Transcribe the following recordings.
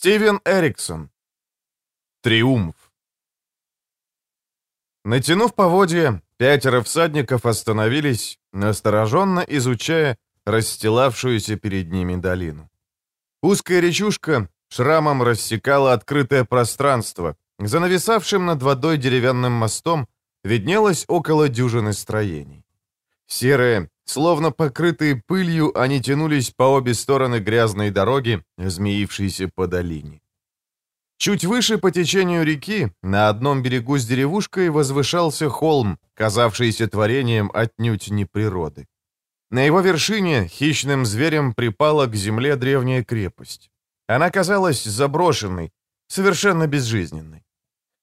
Стивен Эриксон. Триумф. Натянув поводья, пятеро всадников остановились, настороженно изучая расстилавшуюся перед ними долину. Узкая речушка шрамом рассекала открытое пространство. За нависавшим над водой деревянным мостом виднелось около дюжины строений. Серые, словно покрытые пылью, они тянулись по обе стороны грязной дороги, змеившейся по долине. Чуть выше по течению реки, на одном берегу с деревушкой, возвышался холм, казавшийся творением отнюдь не природы. На его вершине хищным зверем припала к земле древняя крепость. Она казалась заброшенной, совершенно безжизненной.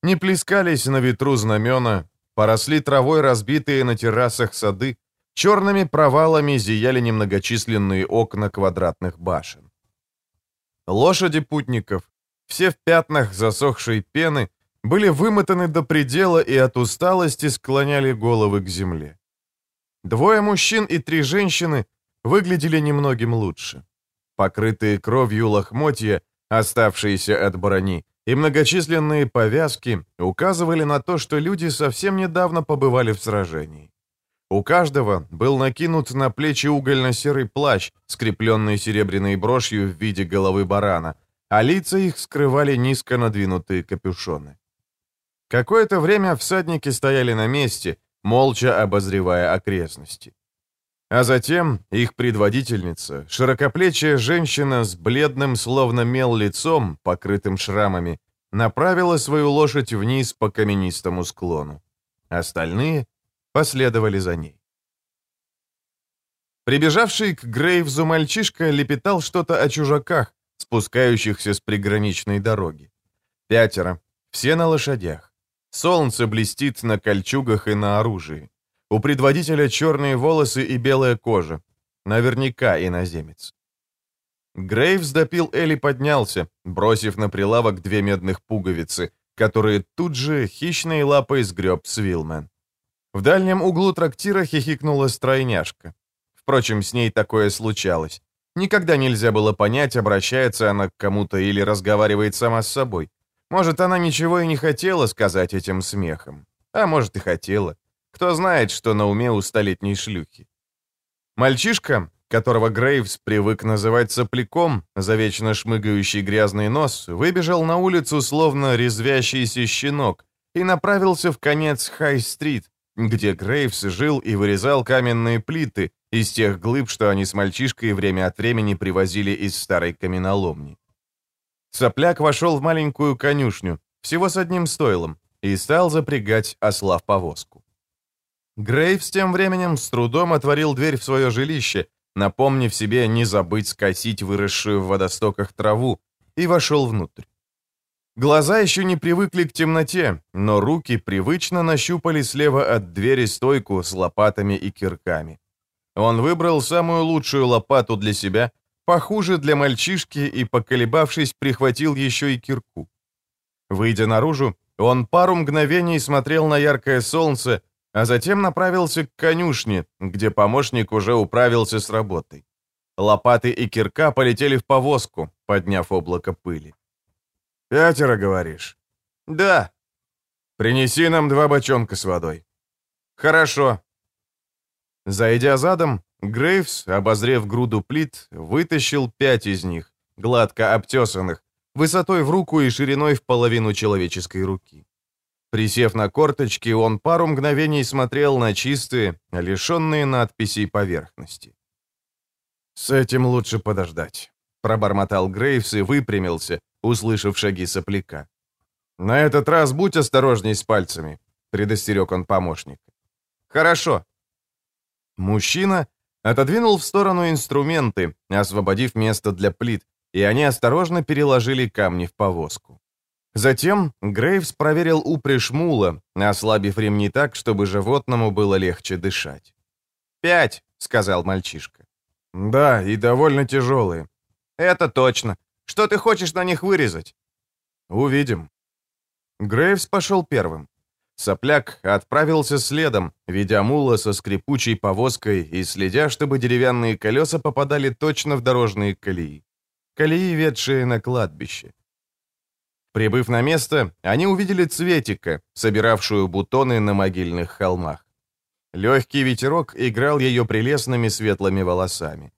Не плескались на ветру знамена, поросли травой разбитые на террасах сады, черными провалами зияли немногочисленные окна квадратных башен. Лошади путников, все в пятнах засохшей пены, были вымотаны до предела и от усталости склоняли головы к земле. Двое мужчин и три женщины выглядели немногим лучше. Покрытые кровью лохмотья, оставшиеся от брони, и многочисленные повязки указывали на то, что люди совсем недавно побывали в сражении. У каждого был накинут на плечи угольно-серый плащ, скрепленный серебряной брошью в виде головы барана, а лица их скрывали низко надвинутые капюшоны. Какое-то время всадники стояли на месте, молча обозревая окрестности. А затем их предводительница, широкоплечая женщина с бледным, словно мел лицом, покрытым шрамами, направила свою лошадь вниз по каменистому склону. Остальные последовали за ней. Прибежавший к Грейвзу мальчишка лепетал что-то о чужаках, спускающихся с приграничной дороги. Пятеро, все на лошадях. Солнце блестит на кольчугах и на оружии. У предводителя черные волосы и белая кожа. Наверняка иноземец. Грейвс допил Элли поднялся, бросив на прилавок две медных пуговицы, которые тут же хищной лапой сгреб Свилмен. В дальнем углу трактира хихикнула стройняшка. Впрочем, с ней такое случалось. Никогда нельзя было понять, обращается она к кому-то или разговаривает сама с собой. Может, она ничего и не хотела сказать этим смехом. А может, и хотела. Кто знает, что на уме у столетней шлюхи. Мальчишка, которого Грейвс привык называть сопляком, за вечно шмыгающий грязный нос, выбежал на улицу, словно резвящийся щенок, и направился в конец Хай-стрит, где Грейвс жил и вырезал каменные плиты из тех глыб, что они с мальчишкой время от времени привозили из старой каменоломни. Сопляк вошел в маленькую конюшню, всего с одним стойлом, и стал запрягать осла в повозку. Грейвс тем временем с трудом отворил дверь в свое жилище, напомнив себе не забыть скосить выросшую в водостоках траву, и вошел внутрь. Глаза еще не привыкли к темноте, но руки привычно нащупали слева от двери стойку с лопатами и кирками. Он выбрал самую лучшую лопату для себя, похуже для мальчишки и, поколебавшись, прихватил еще и кирку. Выйдя наружу, он пару мгновений смотрел на яркое солнце, а затем направился к конюшне, где помощник уже управился с работой. Лопаты и кирка полетели в повозку, подняв облако пыли. «Пятеро, говоришь?» «Да». «Принеси нам два бочонка с водой». «Хорошо». Зайдя задом, Грейвс, обозрев груду плит, вытащил пять из них, гладко обтесанных, высотой в руку и шириной в половину человеческой руки. Присев на корточки, он пару мгновений смотрел на чистые, лишенные надписей поверхности. «С этим лучше подождать», — пробормотал Грейвс и выпрямился, услышав шаги сопляка. «На этот раз будь осторожней с пальцами», — предостерег он помощника. «Хорошо». Мужчина отодвинул в сторону инструменты, освободив место для плит, и они осторожно переложили камни в повозку. Затем Грейвс проверил упряжь мула, ослабив ремни так, чтобы животному было легче дышать. «Пять», — сказал мальчишка. «Да, и довольно тяжелые». «Это точно. Что ты хочешь на них вырезать?» «Увидим». Грейвс пошел первым. Сопляк отправился следом, ведя мула со скрипучей повозкой и следя, чтобы деревянные колеса попадали точно в дорожные колеи. Колеи, ведшие на кладбище. Прибыв на место, они увидели Цветика, собиравшую бутоны на могильных холмах. Легкий ветерок играл ее прелестными светлыми волосами.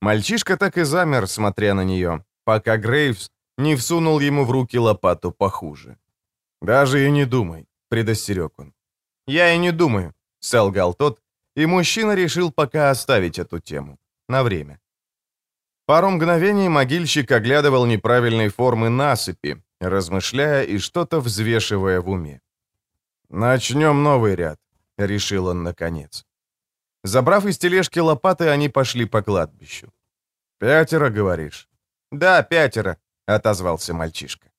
Мальчишка так и замер, смотря на нее, пока Грейвс не всунул ему в руки лопату похуже. «Даже и не думай», — предостерег он. «Я и не думаю», — солгал тот, и мужчина решил пока оставить эту тему. На время. Пару мгновений могильщик оглядывал неправильной формы насыпи, размышляя и что-то взвешивая в уме. «Начнем новый ряд», — решил он наконец. Забрав из тележки лопаты, они пошли по кладбищу. «Пятеро, говоришь?» «Да, пятеро», — отозвался мальчишка.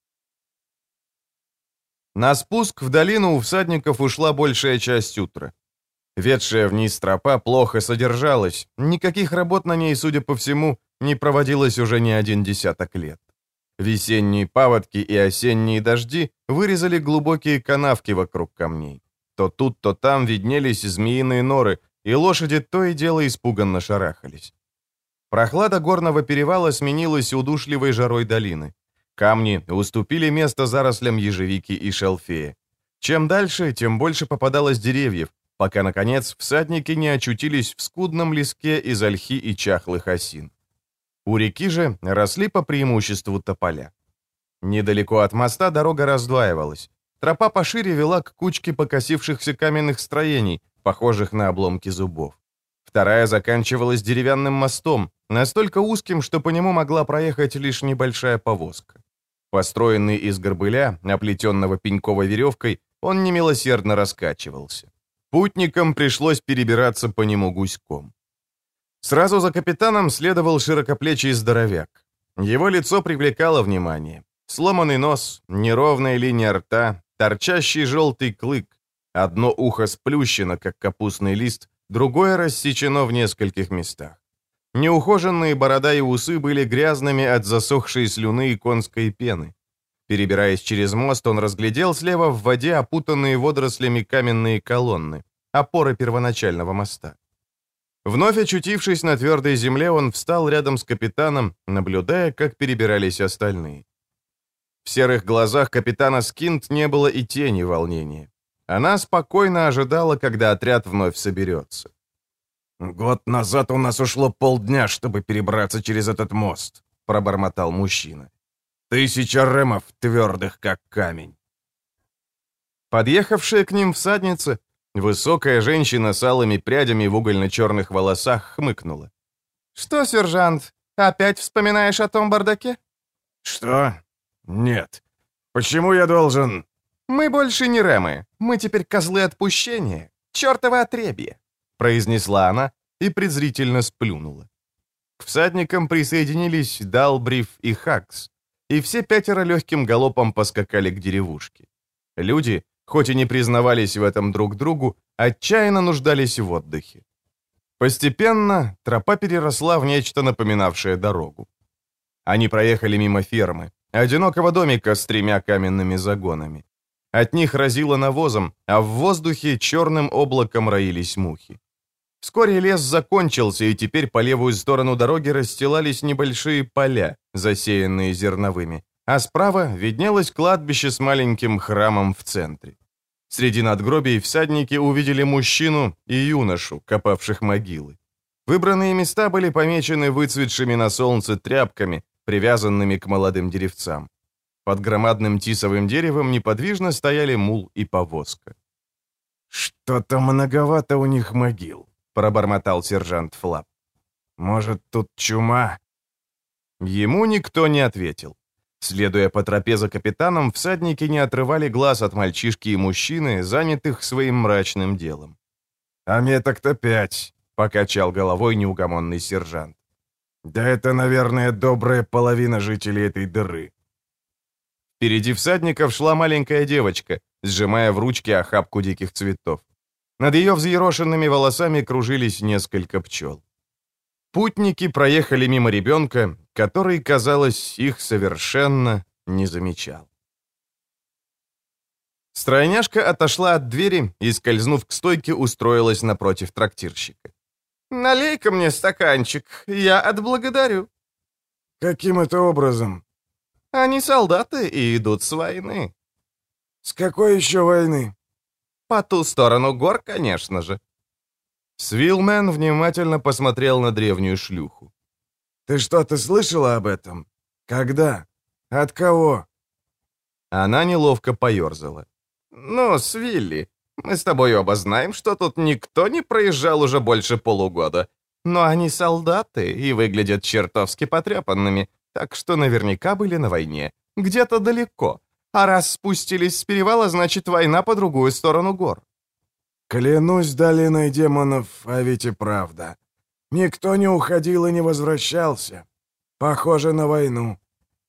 На спуск в долину у всадников ушла большая часть утра. Ведшая вниз тропа плохо содержалась, никаких работ на ней, судя по всему, не проводилось уже не один десяток лет. Весенние паводки и осенние дожди вырезали глубокие канавки вокруг камней. То тут, то там виднелись змеиные норы, и лошади то и дело испуганно шарахались. Прохлада горного перевала сменилась удушливой жарой долины. Камни уступили место зарослям ежевики и шелфея. Чем дальше, тем больше попадалось деревьев, пока, наконец, всадники не очутились в скудном леске из ольхи и чахлых осин. У реки же росли по преимуществу тополя. Недалеко от моста дорога раздваивалась. Тропа пошире вела к кучке покосившихся каменных строений, похожих на обломки зубов. Вторая заканчивалась деревянным мостом, настолько узким, что по нему могла проехать лишь небольшая повозка. Построенный из горбыля, оплетенного пеньковой веревкой, он немилосердно раскачивался. Путникам пришлось перебираться по нему гуськом. Сразу за капитаном следовал широкоплечий здоровяк. Его лицо привлекало внимание. Сломанный нос, неровная линия рта, торчащий желтый клык. Одно ухо сплющено, как капустный лист, другое рассечено в нескольких местах. Неухоженные борода и усы были грязными от засохшей слюны и конской пены. Перебираясь через мост, он разглядел слева в воде опутанные водорослями каменные колонны, опоры первоначального моста. Вновь очутившись на твердой земле, он встал рядом с капитаном, наблюдая, как перебирались остальные. В серых глазах капитана Скинт не было и тени волнения. Она спокойно ожидала, когда отряд вновь соберется. «Год назад у нас ушло полдня, чтобы перебраться через этот мост», — пробормотал мужчина. Тысяча ремов, твердых как камень. Подъехавшая к ним всадница, высокая женщина с алыми прядями в угольно-черных волосах, хмыкнула. «Что, сержант, опять вспоминаешь о том бардаке?» «Что? Нет. Почему я должен...» «Мы больше не ремы. Мы теперь козлы отпущения. Чёртово отребье», — произнесла она и презрительно сплюнула. К всадникам присоединились Далбриф и Хакс и все пятеро легким галопом поскакали к деревушке. Люди, хоть и не признавались в этом друг другу, отчаянно нуждались в отдыхе. Постепенно тропа переросла в нечто напоминавшее дорогу. Они проехали мимо фермы, одинокого домика с тремя каменными загонами. От них разило навозом, а в воздухе черным облаком роились мухи. Вскоре лес закончился, и теперь по левую сторону дороги расстилались небольшие поля, засеянные зерновыми, а справа виднелось кладбище с маленьким храмом в центре. Среди надгробий всадники увидели мужчину и юношу, копавших могилы. Выбранные места были помечены выцветшими на солнце тряпками, привязанными к молодым деревцам. Под громадным тисовым деревом неподвижно стояли мул и повозка. «Что-то многовато у них могил», — пробормотал сержант Флап. «Может, тут чума?» Ему никто не ответил. Следуя по тропе за капитаном, всадники не отрывали глаз от мальчишки и мужчины, занятых своим мрачным делом. «А меток-то пять», — покачал головой неугомонный сержант. «Да это, наверное, добрая половина жителей этой дыры». Впереди всадников шла маленькая девочка, сжимая в ручке охапку диких цветов. Над ее взъерошенными волосами кружились несколько пчел. Путники проехали мимо ребенка, который, казалось, их совершенно не замечал. Стройняшка отошла от двери и, скользнув к стойке, устроилась напротив трактирщика. «Налей-ка мне стаканчик, я отблагодарю». «Каким это образом?» Они солдаты и идут с войны». «С какой еще войны?» «По ту сторону гор, конечно же». Свилмен внимательно посмотрел на древнюю шлюху. «Ты что-то слышала об этом? Когда? От кого?» Она неловко поерзала. «Ну, Свилли, мы с тобой оба знаем, что тут никто не проезжал уже больше полугода. Но они солдаты и выглядят чертовски потрепанными, так что наверняка были на войне. Где-то далеко. А раз спустились с перевала, значит, война по другую сторону гор. Клянусь долиной демонов, а ведь и правда. Никто не уходил и не возвращался. Похоже на войну.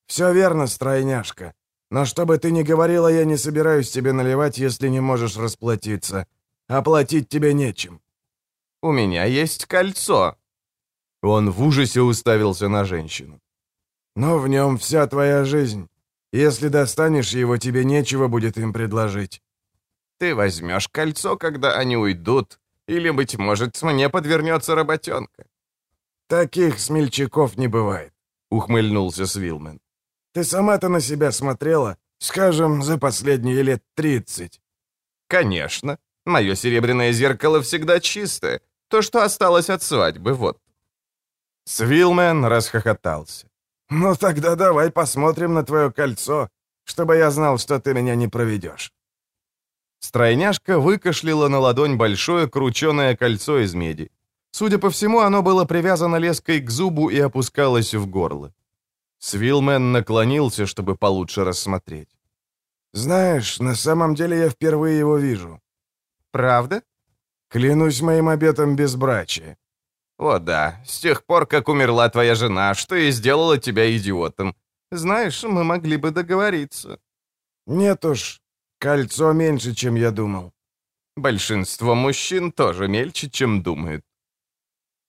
Все верно, стройняшка. Но что бы ты ни говорила, я не собираюсь тебе наливать, если не можешь расплатиться. Оплатить тебе нечем. У меня есть кольцо. Он в ужасе уставился на женщину. Но в нем вся твоя жизнь. Если достанешь его, тебе нечего будет им предложить. Ты возьмешь кольцо, когда они уйдут, или, быть может, мне подвернется работенка. Таких смельчаков не бывает, ухмыльнулся Свилмен. Ты сама-то на себя смотрела, скажем, за последние лет тридцать. Конечно. Мое серебряное зеркало всегда чистое. То, что осталось от свадьбы, вот. Свилмен расхохотался. «Ну тогда давай посмотрим на твое кольцо, чтобы я знал, что ты меня не проведешь». Стройняшка выкашляла на ладонь большое крученое кольцо из меди. Судя по всему, оно было привязано леской к зубу и опускалось в горло. Свилмен наклонился, чтобы получше рассмотреть. «Знаешь, на самом деле я впервые его вижу». «Правда?» «Клянусь моим обетом безбрачия». «О да, с тех пор, как умерла твоя жена, что и сделала тебя идиотом. Знаешь, мы могли бы договориться». «Нет уж, кольцо меньше, чем я думал». «Большинство мужчин тоже мельче, чем думают».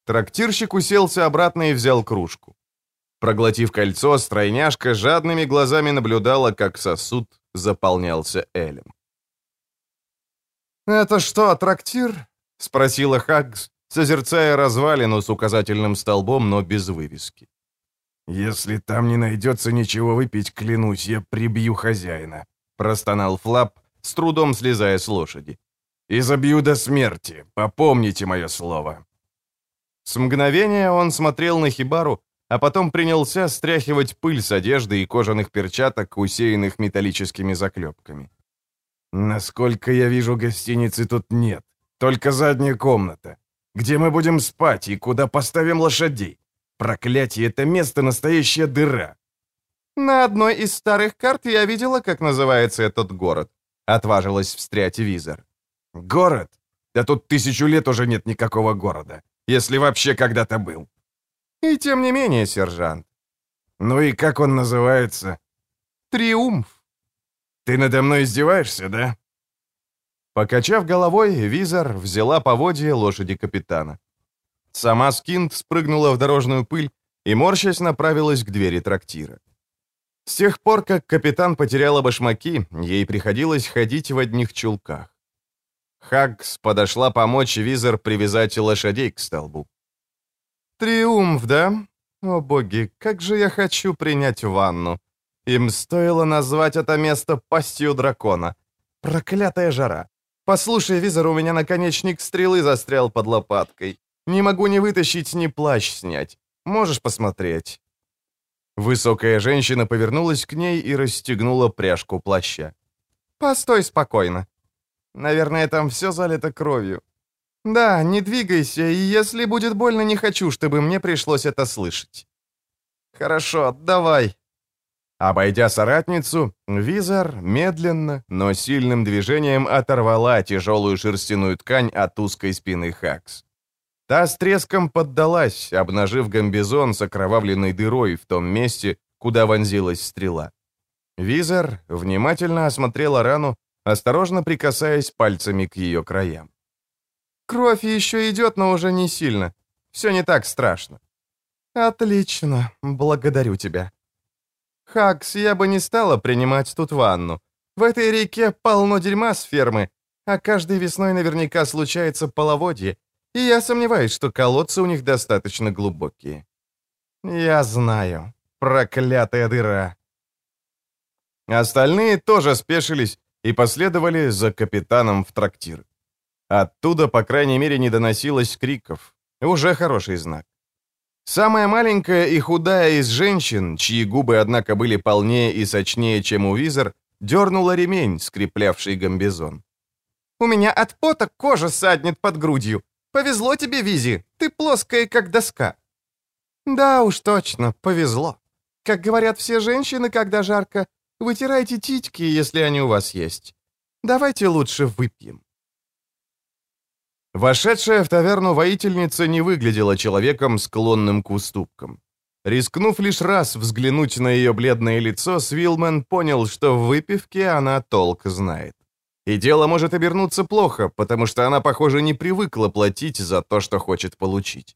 Трактирщик уселся обратно и взял кружку. Проглотив кольцо, стройняшка жадными глазами наблюдала, как сосуд заполнялся элем. «Это что, трактир?» — спросила Хаггс, созерцая развалину с указательным столбом, но без вывески. «Если там не найдется ничего выпить, клянусь, я прибью хозяина», — простонал Флап, с трудом слезая с лошади. «И забью до смерти, попомните мое слово». С мгновения он смотрел на Хибару, а потом принялся стряхивать пыль с одежды и кожаных перчаток, усеянных металлическими заклепками. «Насколько я вижу, гостиницы тут нет, только задняя комната. Где мы будем спать и куда поставим лошадей? Проклятие, это место настоящая дыра. На одной из старых карт я видела, как называется этот город. Отважилась встрять визор. Город? Да тут тысячу лет уже нет никакого города. Если вообще когда-то был. И тем не менее, сержант. Ну и как он называется? Триумф. Ты надо мной издеваешься, да? Покачав головой, Визор взяла поводье лошади капитана. Сама Скинд спрыгнула в дорожную пыль и, морщась, направилась к двери трактира. С тех пор, как капитан потеряла башмаки, ей приходилось ходить в одних чулках. Хагс подошла помочь Визор привязать лошадей к столбу. «Триумф, да? О боги, как же я хочу принять ванну! Им стоило назвать это место пастью дракона. Проклятая жара! «Послушай, Визор, у меня наконечник стрелы застрял под лопаткой. Не могу ни вытащить, ни плащ снять. Можешь посмотреть?» Высокая женщина повернулась к ней и расстегнула пряжку плаща. «Постой спокойно. Наверное, там все залито кровью. Да, не двигайся, и если будет больно, не хочу, чтобы мне пришлось это слышать». «Хорошо, давай», Обойдя соратницу, Визор медленно, но сильным движением оторвала тяжелую шерстяную ткань от узкой спины Хакс. Та с треском поддалась, обнажив гамбизон с окровавленной дырой в том месте, куда вонзилась стрела. Визор внимательно осмотрела рану, осторожно прикасаясь пальцами к ее краям. «Кровь еще идет, но уже не сильно. Все не так страшно». «Отлично, благодарю тебя», Хакс, я бы не стала принимать тут ванну. В этой реке полно дерьма с фермы, а каждой весной наверняка случается половодье, и я сомневаюсь, что колодцы у них достаточно глубокие. Я знаю. Проклятая дыра. Остальные тоже спешились и последовали за капитаном в трактир. Оттуда, по крайней мере, не доносилось криков. Уже хороший знак. Самая маленькая и худая из женщин, чьи губы, однако, были полнее и сочнее, чем у Визер, дернула ремень, скреплявший гамбизон. «У меня от пота кожа саднет под грудью. Повезло тебе, Визи, ты плоская, как доска». «Да уж точно, повезло. Как говорят все женщины, когда жарко, вытирайте титьки, если они у вас есть. Давайте лучше выпьем». Вошедшая в таверну воительница не выглядела человеком, склонным к уступкам. Рискнув лишь раз взглянуть на ее бледное лицо, Свилмен понял, что в выпивке она толк знает. И дело может обернуться плохо, потому что она, похоже, не привыкла платить за то, что хочет получить.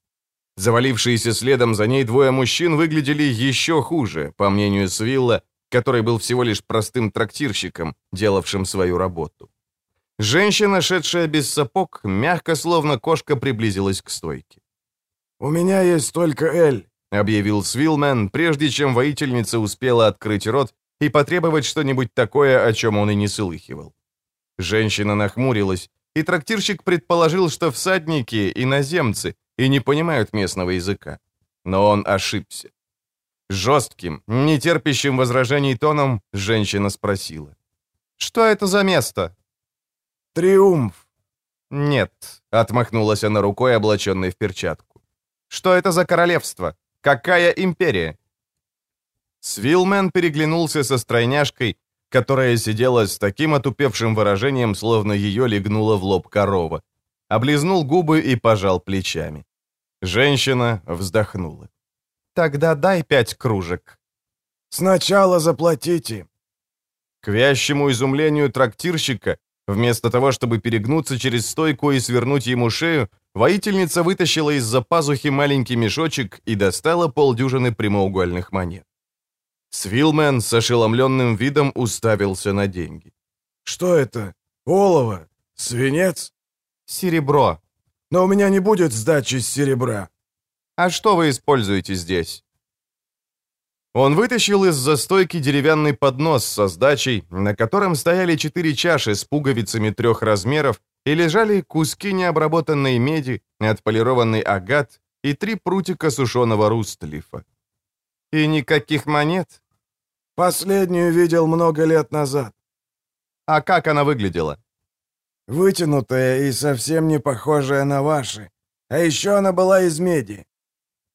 Завалившиеся следом за ней двое мужчин выглядели еще хуже, по мнению Свилла, который был всего лишь простым трактирщиком, делавшим свою работу. Женщина, шедшая без сапог, мягко, словно кошка, приблизилась к стойке. «У меня есть только Эль», — объявил Свилмен, прежде чем воительница успела открыть рот и потребовать что-нибудь такое, о чем он и не слыхивал. Женщина нахмурилась, и трактирщик предположил, что всадники — иноземцы и не понимают местного языка. Но он ошибся. Жестким, нетерпящим возражений тоном женщина спросила. «Что это за место?» «Триумф». «Нет», — отмахнулась она рукой, облаченной в перчатку. «Что это за королевство? Какая империя?» Свилмен переглянулся со стройняшкой, которая сидела с таким отупевшим выражением, словно ее легнула в лоб корова. Облизнул губы и пожал плечами. Женщина вздохнула. «Тогда дай пять кружек». «Сначала заплатите». К вящему изумлению трактирщика Вместо того, чтобы перегнуться через стойку и свернуть ему шею, воительница вытащила из-за пазухи маленький мешочек и достала полдюжины прямоугольных монет. Свилмен с ошеломленным видом уставился на деньги. «Что это? Олово? Свинец?» «Серебро». «Но у меня не будет сдачи с серебра». «А что вы используете здесь?» Он вытащил из застойки деревянный поднос со сдачей, на котором стояли четыре чаши с пуговицами трех размеров и лежали куски необработанной меди, отполированный агат и три прутика сушеного рустлифа. «И никаких монет?» «Последнюю видел много лет назад». «А как она выглядела?» «Вытянутая и совсем не похожая на ваши. А еще она была из меди».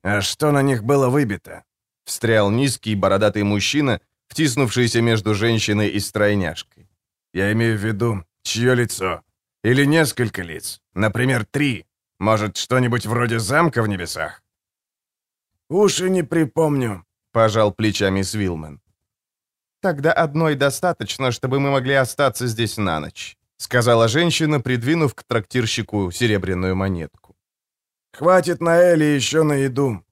«А что на них было выбито?» Встрял низкий бородатый мужчина, втиснувшийся между женщиной и стройняшкой. «Я имею в виду, чье лицо? Или несколько лиц? Например, три? Может, что-нибудь вроде замка в небесах?» «Уши не припомню», — пожал плечами Свилман. «Тогда одной достаточно, чтобы мы могли остаться здесь на ночь», — сказала женщина, придвинув к трактирщику серебряную монетку. «Хватит на Эли еще на еду.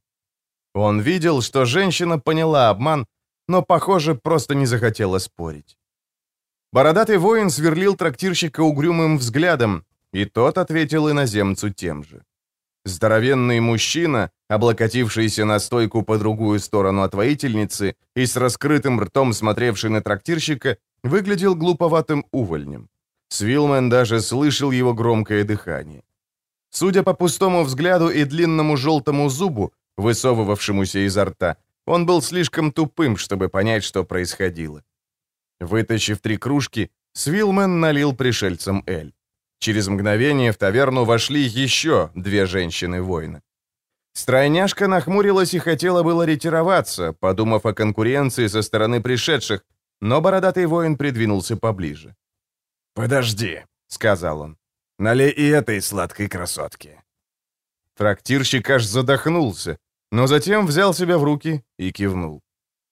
Он видел, что женщина поняла обман, но, похоже, просто не захотела спорить. Бородатый воин сверлил трактирщика угрюмым взглядом, и тот ответил иноземцу тем же. Здоровенный мужчина, облокотившийся на стойку по другую сторону от воительницы и с раскрытым ртом смотревший на трактирщика, выглядел глуповатым увольнем. Свилмен даже слышал его громкое дыхание. Судя по пустому взгляду и длинному желтому зубу, высовывавшемуся изо рта. Он был слишком тупым, чтобы понять, что происходило. Вытащив три кружки, Свилмен налил пришельцам Эль. Через мгновение в таверну вошли еще две женщины-воина. Стройняшка нахмурилась и хотела было ретироваться, подумав о конкуренции со стороны пришедших, но бородатый воин придвинулся поближе. «Подожди», — сказал он, — «налей и этой сладкой красотке». Трактирщик аж задохнулся, но затем взял себя в руки и кивнул.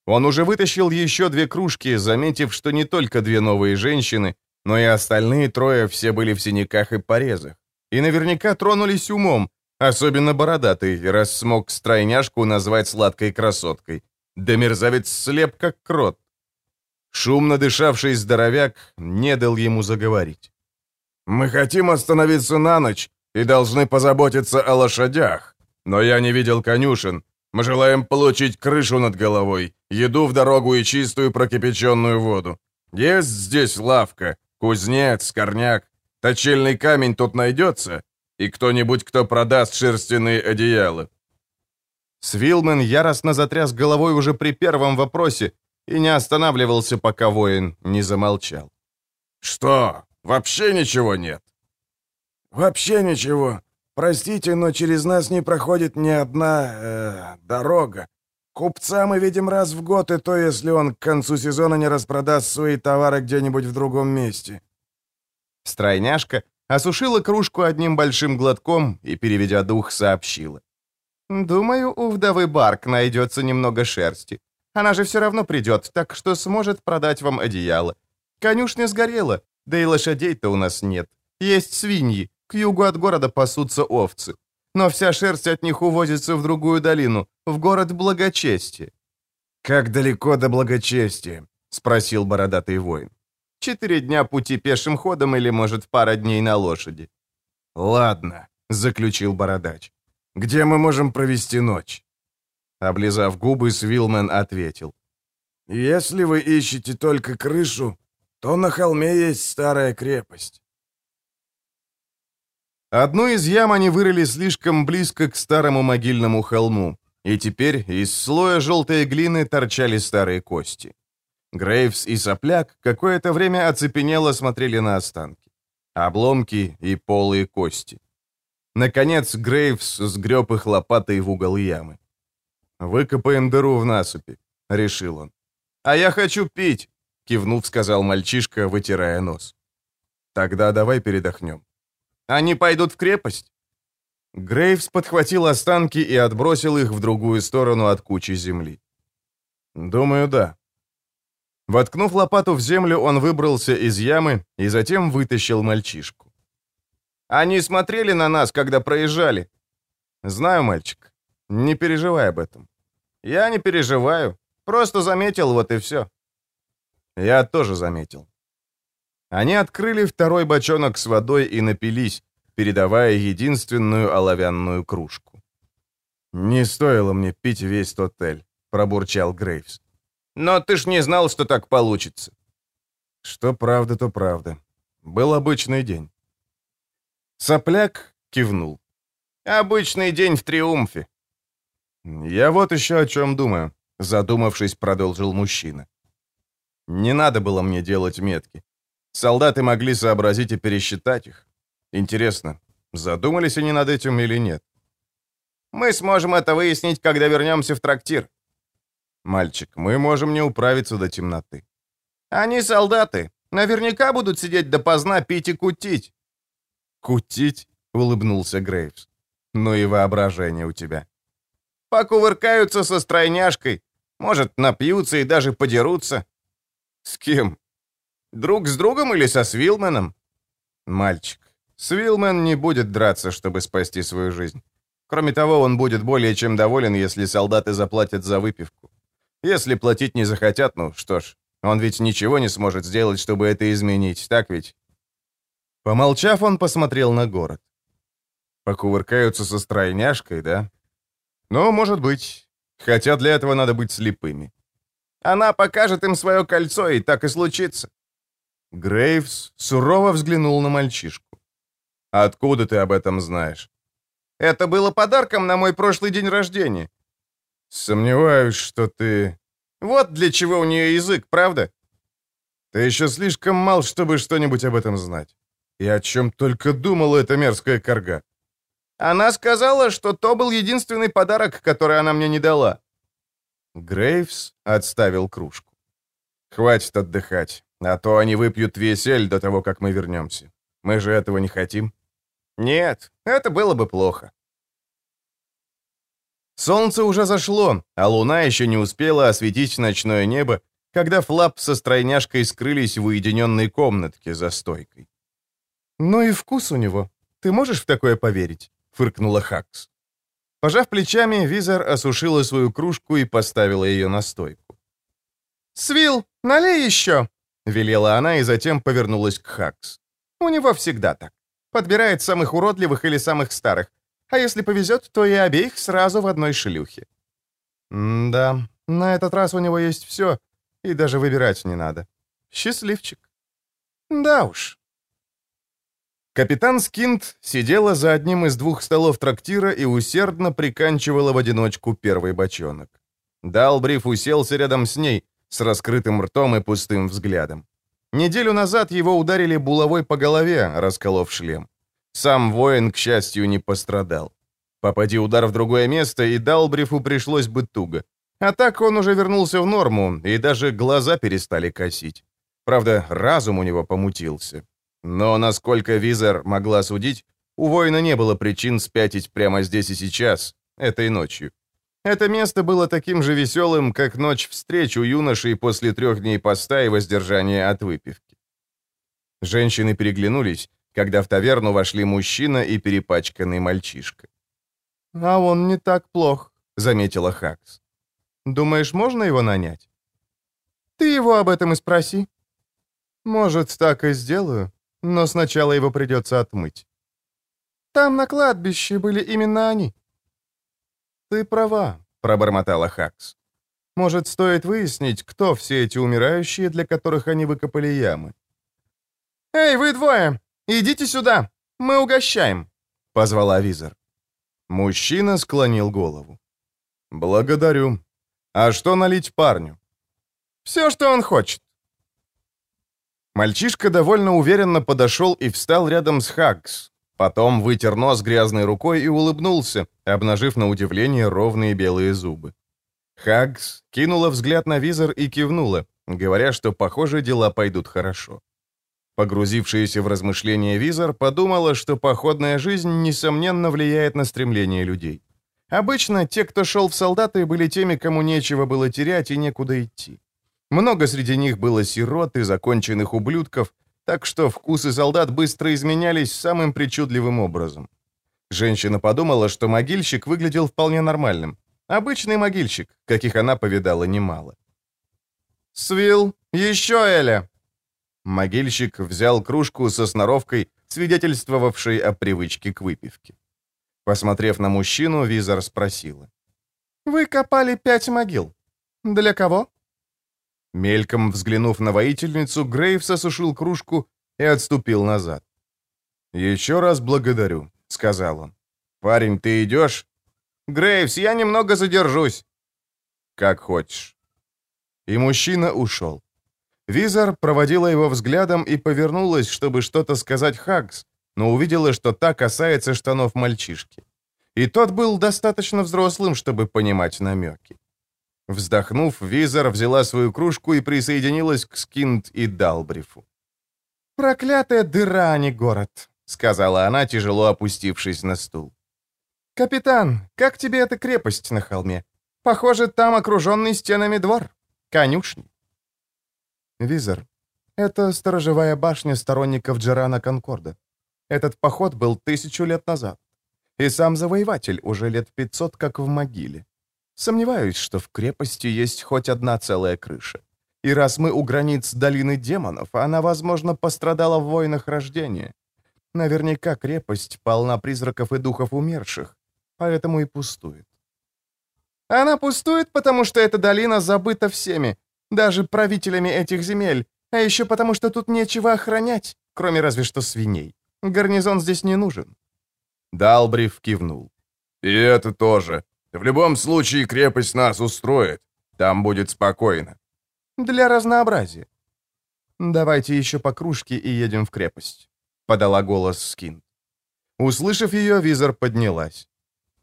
Он уже вытащил еще две кружки, заметив, что не только две новые женщины, но и остальные трое все были в синяках и порезах. И наверняка тронулись умом, особенно бородатый, раз смог стройняшку назвать сладкой красоткой. Да мерзавец слеп, как крот. Шумно дышавший здоровяк не дал ему заговорить. «Мы хотим остановиться на ночь и должны позаботиться о лошадях. Но я не видел конюшен. Мы желаем получить крышу над головой, еду в дорогу и чистую прокипяченную воду. Есть здесь лавка, кузнец, корняк, точильный камень тут найдется, и кто-нибудь, кто продаст шерстяные одеяла». Свилмен яростно затряс головой уже при первом вопросе и не останавливался, пока воин не замолчал. «Что, вообще ничего нет?» «Вообще ничего. Простите, но через нас не проходит ни одна э, дорога. Купца мы видим раз в год, и то, если он к концу сезона не распродаст свои товары где-нибудь в другом месте». Стройняшка осушила кружку одним большим глотком и, переведя дух, сообщила. «Думаю, у вдовы Барк найдется немного шерсти. Она же все равно придет, так что сможет продать вам одеяло. Конюшня сгорела, да и лошадей-то у нас нет. Есть свиньи, к югу от города пасутся овцы. Но вся шерсть от них увозится в другую долину, в город Благочестие». «Как далеко до Благочестия?» — спросил бородатый воин. «Четыре дня пути пешим ходом или, может, пара дней на лошади». «Ладно», — заключил бородач. «Где мы можем провести ночь?» Облизав губы, Свилмен ответил. «Если вы ищете только крышу, то на холме есть старая крепость. Одну из ям они вырыли слишком близко к старому могильному холму, и теперь из слоя желтой глины торчали старые кости. Грейвс и Сопляк какое-то время оцепенело смотрели на останки. Обломки и полые кости. Наконец Грейвс сгреб их лопатой в угол ямы. «Выкопаем дыру в насыпи», — решил он. «А я хочу пить», — кивнув, сказал мальчишка, вытирая нос. «Тогда давай передохнем». Они пойдут в крепость?» Грейвс подхватил останки и отбросил их в другую сторону от кучи земли. «Думаю, да». Воткнув лопату в землю, он выбрался из ямы и затем вытащил мальчишку. «Они смотрели на нас, когда проезжали?» «Знаю, мальчик. Не переживай об этом». «Я не переживаю. Просто заметил, вот и все». «Я тоже заметил. Они открыли второй бочонок с водой и напились, передавая единственную оловянную кружку. «Не стоило мне пить весь тот эль», — пробурчал Грейвс. «Но ты ж не знал, что так получится». «Что правда, то правда. Был обычный день». Сопляк кивнул. «Обычный день в Триумфе». «Я вот еще о чем думаю», — задумавшись, продолжил мужчина. «Не надо было мне делать метки. Солдаты могли сообразить и пересчитать их. Интересно, задумались они над этим или нет? Мы сможем это выяснить, когда вернемся в трактир. Мальчик, мы можем не управиться до темноты. Они солдаты. Наверняка будут сидеть допоздна, пить и кутить. Кутить? Улыбнулся Грейвс. Ну и воображение у тебя. Покувыркаются со стройняшкой. Может, напьются и даже подерутся. С кем? Друг с другом или со Свилменом? Мальчик. Свилмен не будет драться, чтобы спасти свою жизнь. Кроме того, он будет более чем доволен, если солдаты заплатят за выпивку. Если платить не захотят, ну что ж, он ведь ничего не сможет сделать, чтобы это изменить, так ведь? Помолчав, он посмотрел на город. Покувыркаются со стройняшкой, да? Ну, может быть. Хотя для этого надо быть слепыми. Она покажет им свое кольцо, и так и случится. Грейвс сурово взглянул на мальчишку. «Откуда ты об этом знаешь?» «Это было подарком на мой прошлый день рождения». «Сомневаюсь, что ты...» «Вот для чего у нее язык, правда?» «Ты еще слишком мал, чтобы что-нибудь об этом знать. И о чем только думала эта мерзкая корга». «Она сказала, что то был единственный подарок, который она мне не дала». Грейвс отставил кружку. «Хватит отдыхать. А то они выпьют весь эль до того, как мы вернемся. Мы же этого не хотим. Нет, это было бы плохо. Солнце уже зашло, а луна еще не успела осветить ночное небо, когда Флап со стройняшкой скрылись в уединенной комнатке за стойкой. «Ну и вкус у него. Ты можешь в такое поверить?» — фыркнула Хакс. Пожав плечами, Визер осушила свою кружку и поставила ее на стойку. «Свил, налей еще!» Велела она и затем повернулась к Хакс. «У него всегда так. Подбирает самых уродливых или самых старых. А если повезет, то и обеих сразу в одной шлюхе». «Да, на этот раз у него есть все, и даже выбирать не надо. Счастливчик». «Да уж». Капитан Скинт сидела за одним из двух столов трактира и усердно приканчивала в одиночку первый бочонок. Далбриф уселся рядом с ней, с раскрытым ртом и пустым взглядом. Неделю назад его ударили булавой по голове, расколов шлем. Сам воин, к счастью, не пострадал. Попади удар в другое место, и Далбрифу пришлось бы туго. А так он уже вернулся в норму, и даже глаза перестали косить. Правда, разум у него помутился. Но, насколько Визер могла судить, у воина не было причин спятить прямо здесь и сейчас, этой ночью. Это место было таким же веселым, как ночь встреч у юношей после трех дней поста и воздержания от выпивки. Женщины переглянулись, когда в таверну вошли мужчина и перепачканный мальчишка. «А он не так плох», — заметила Хакс. «Думаешь, можно его нанять?» «Ты его об этом и спроси». «Может, так и сделаю, но сначала его придется отмыть». «Там на кладбище были именно они». «Ты права», — пробормотала Хакс. «Может, стоит выяснить, кто все эти умирающие, для которых они выкопали ямы?» «Эй, вы двое! Идите сюда! Мы угощаем!» — позвала Визор. Мужчина склонил голову. «Благодарю. А что налить парню?» «Все, что он хочет». Мальчишка довольно уверенно подошел и встал рядом с Хагс. Потом вытер нос грязной рукой и улыбнулся, обнажив на удивление ровные белые зубы. Хагс кинула взгляд на визор и кивнула, говоря, что, похоже, дела пойдут хорошо. Погрузившаяся в размышления Визор подумала, что походная жизнь, несомненно, влияет на стремление людей. Обычно те, кто шел в солдаты, были теми, кому нечего было терять и некуда идти. Много среди них было сирот и законченных ублюдков, так что вкусы солдат быстро изменялись самым причудливым образом. Женщина подумала, что могильщик выглядел вполне нормальным. Обычный могильщик, каких она повидала немало. «Свил, еще Эля!» Могильщик взял кружку со сноровкой, свидетельствовавшей о привычке к выпивке. Посмотрев на мужчину, Визор спросила. «Вы копали пять могил. Для кого?» Мельком взглянув на воительницу, Грейвс осушил кружку и отступил назад. «Еще раз благодарю», — сказал он. «Парень, ты идешь?» «Грейвс, я немного задержусь». «Как хочешь». И мужчина ушел. Визар проводила его взглядом и повернулась, чтобы что-то сказать Хагс, но увидела, что та касается штанов мальчишки. И тот был достаточно взрослым, чтобы понимать намеки. Вздохнув, Визар взяла свою кружку и присоединилась к Скинд и Далбрифу. «Проклятая дыра, а не город», — сказала она, тяжело опустившись на стул. «Капитан, как тебе эта крепость на холме? Похоже, там окруженный стенами двор. Конюшни». Визор. Это сторожевая башня сторонников Джерана Конкорда. Этот поход был тысячу лет назад. И сам завоеватель уже лет 500 как в могиле. Сомневаюсь, что в крепости есть хоть одна целая крыша. И раз мы у границ долины демонов, она, возможно, пострадала в войнах рождения. Наверняка крепость полна призраков и духов умерших, поэтому и пустует. Она пустует, потому что эта долина забыта всеми, даже правителями этих земель, а еще потому, что тут нечего охранять, кроме разве что свиней. Гарнизон здесь не нужен». Далбриф кивнул. «И это тоже. В любом случае крепость нас устроит. Там будет спокойно». «Для разнообразия». «Давайте еще по кружке и едем в крепость», — подала голос Скин. Услышав ее, визор поднялась.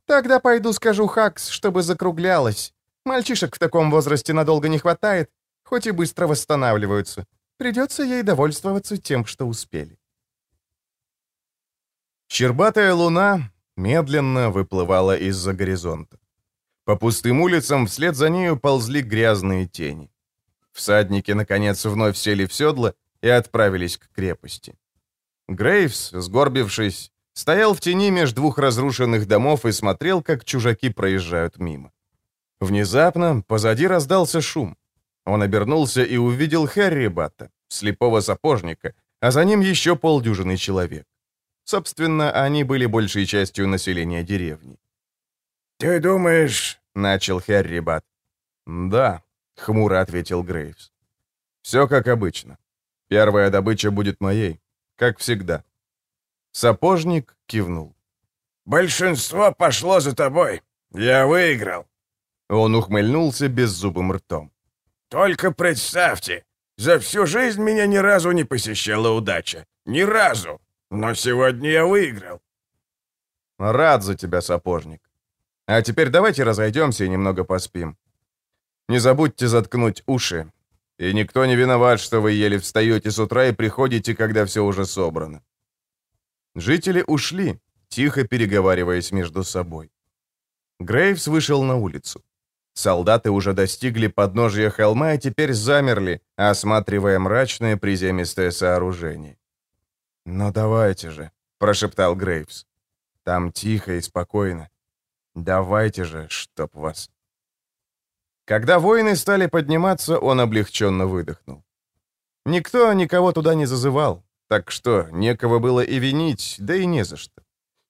«Тогда пойду скажу Хакс, чтобы закруглялась. Мальчишек в таком возрасте надолго не хватает, хоть и быстро восстанавливаются. Придется ей довольствоваться тем, что успели. Щербатая луна медленно выплывала из-за горизонта. По пустым улицам вслед за нею ползли грязные тени. Всадники, наконец, вновь сели в седло и отправились к крепости. Грейвс, сгорбившись, стоял в тени между двух разрушенных домов и смотрел, как чужаки проезжают мимо. Внезапно позади раздался шум. Он обернулся и увидел Хэрри Батта, слепого сапожника, а за ним еще полдюжины человек. Собственно, они были большей частью населения деревни. «Ты думаешь, — начал Херри Бат. «Да», — хмуро ответил Грейвс. «Все как обычно. Первая добыча будет моей, как всегда». Сапожник кивнул. «Большинство пошло за тобой. Я выиграл». Он ухмыльнулся беззубым ртом. «Только представьте, за всю жизнь меня ни разу не посещала удача. Ни разу. Но сегодня я выиграл». «Рад за тебя, сапожник. А теперь давайте разойдемся и немного поспим. Не забудьте заткнуть уши. И никто не виноват, что вы еле встаете с утра и приходите, когда все уже собрано». Жители ушли, тихо переговариваясь между собой. Грейвс вышел на улицу. Солдаты уже достигли подножия холма и теперь замерли, осматривая мрачное приземистое сооружение. «Ну давайте же», — прошептал Грейвс. «Там тихо и спокойно. Давайте же, чтоб вас». Когда воины стали подниматься, он облегченно выдохнул. Никто никого туда не зазывал, так что некого было и винить, да и не за что.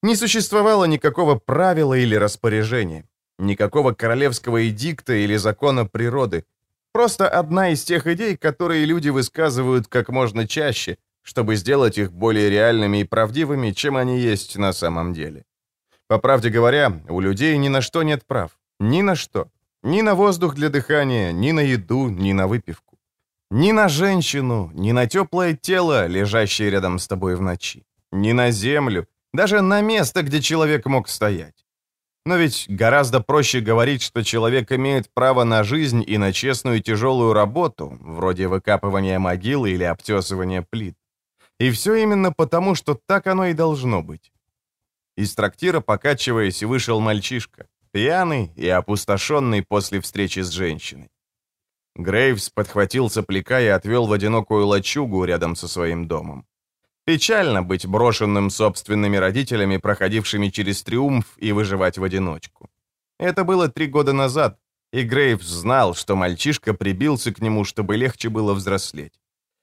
Не существовало никакого правила или распоряжения. Никакого королевского эдикта или закона природы. Просто одна из тех идей, которые люди высказывают как можно чаще, чтобы сделать их более реальными и правдивыми, чем они есть на самом деле. По правде говоря, у людей ни на что нет прав. Ни на что. Ни на воздух для дыхания, ни на еду, ни на выпивку. Ни на женщину, ни на теплое тело, лежащее рядом с тобой в ночи. Ни на землю, даже на место, где человек мог стоять. Но ведь гораздо проще говорить, что человек имеет право на жизнь и на честную тяжелую работу, вроде выкапывания могилы или обтесывания плит. И все именно потому, что так оно и должно быть. Из трактира, покачиваясь, вышел мальчишка, пьяный и опустошенный после встречи с женщиной. Грейвс подхватил сопляка и отвел в одинокую лачугу рядом со своим домом. Печально быть брошенным собственными родителями, проходившими через триумф, и выживать в одиночку. Это было три года назад, и Грейвс знал, что мальчишка прибился к нему, чтобы легче было взрослеть.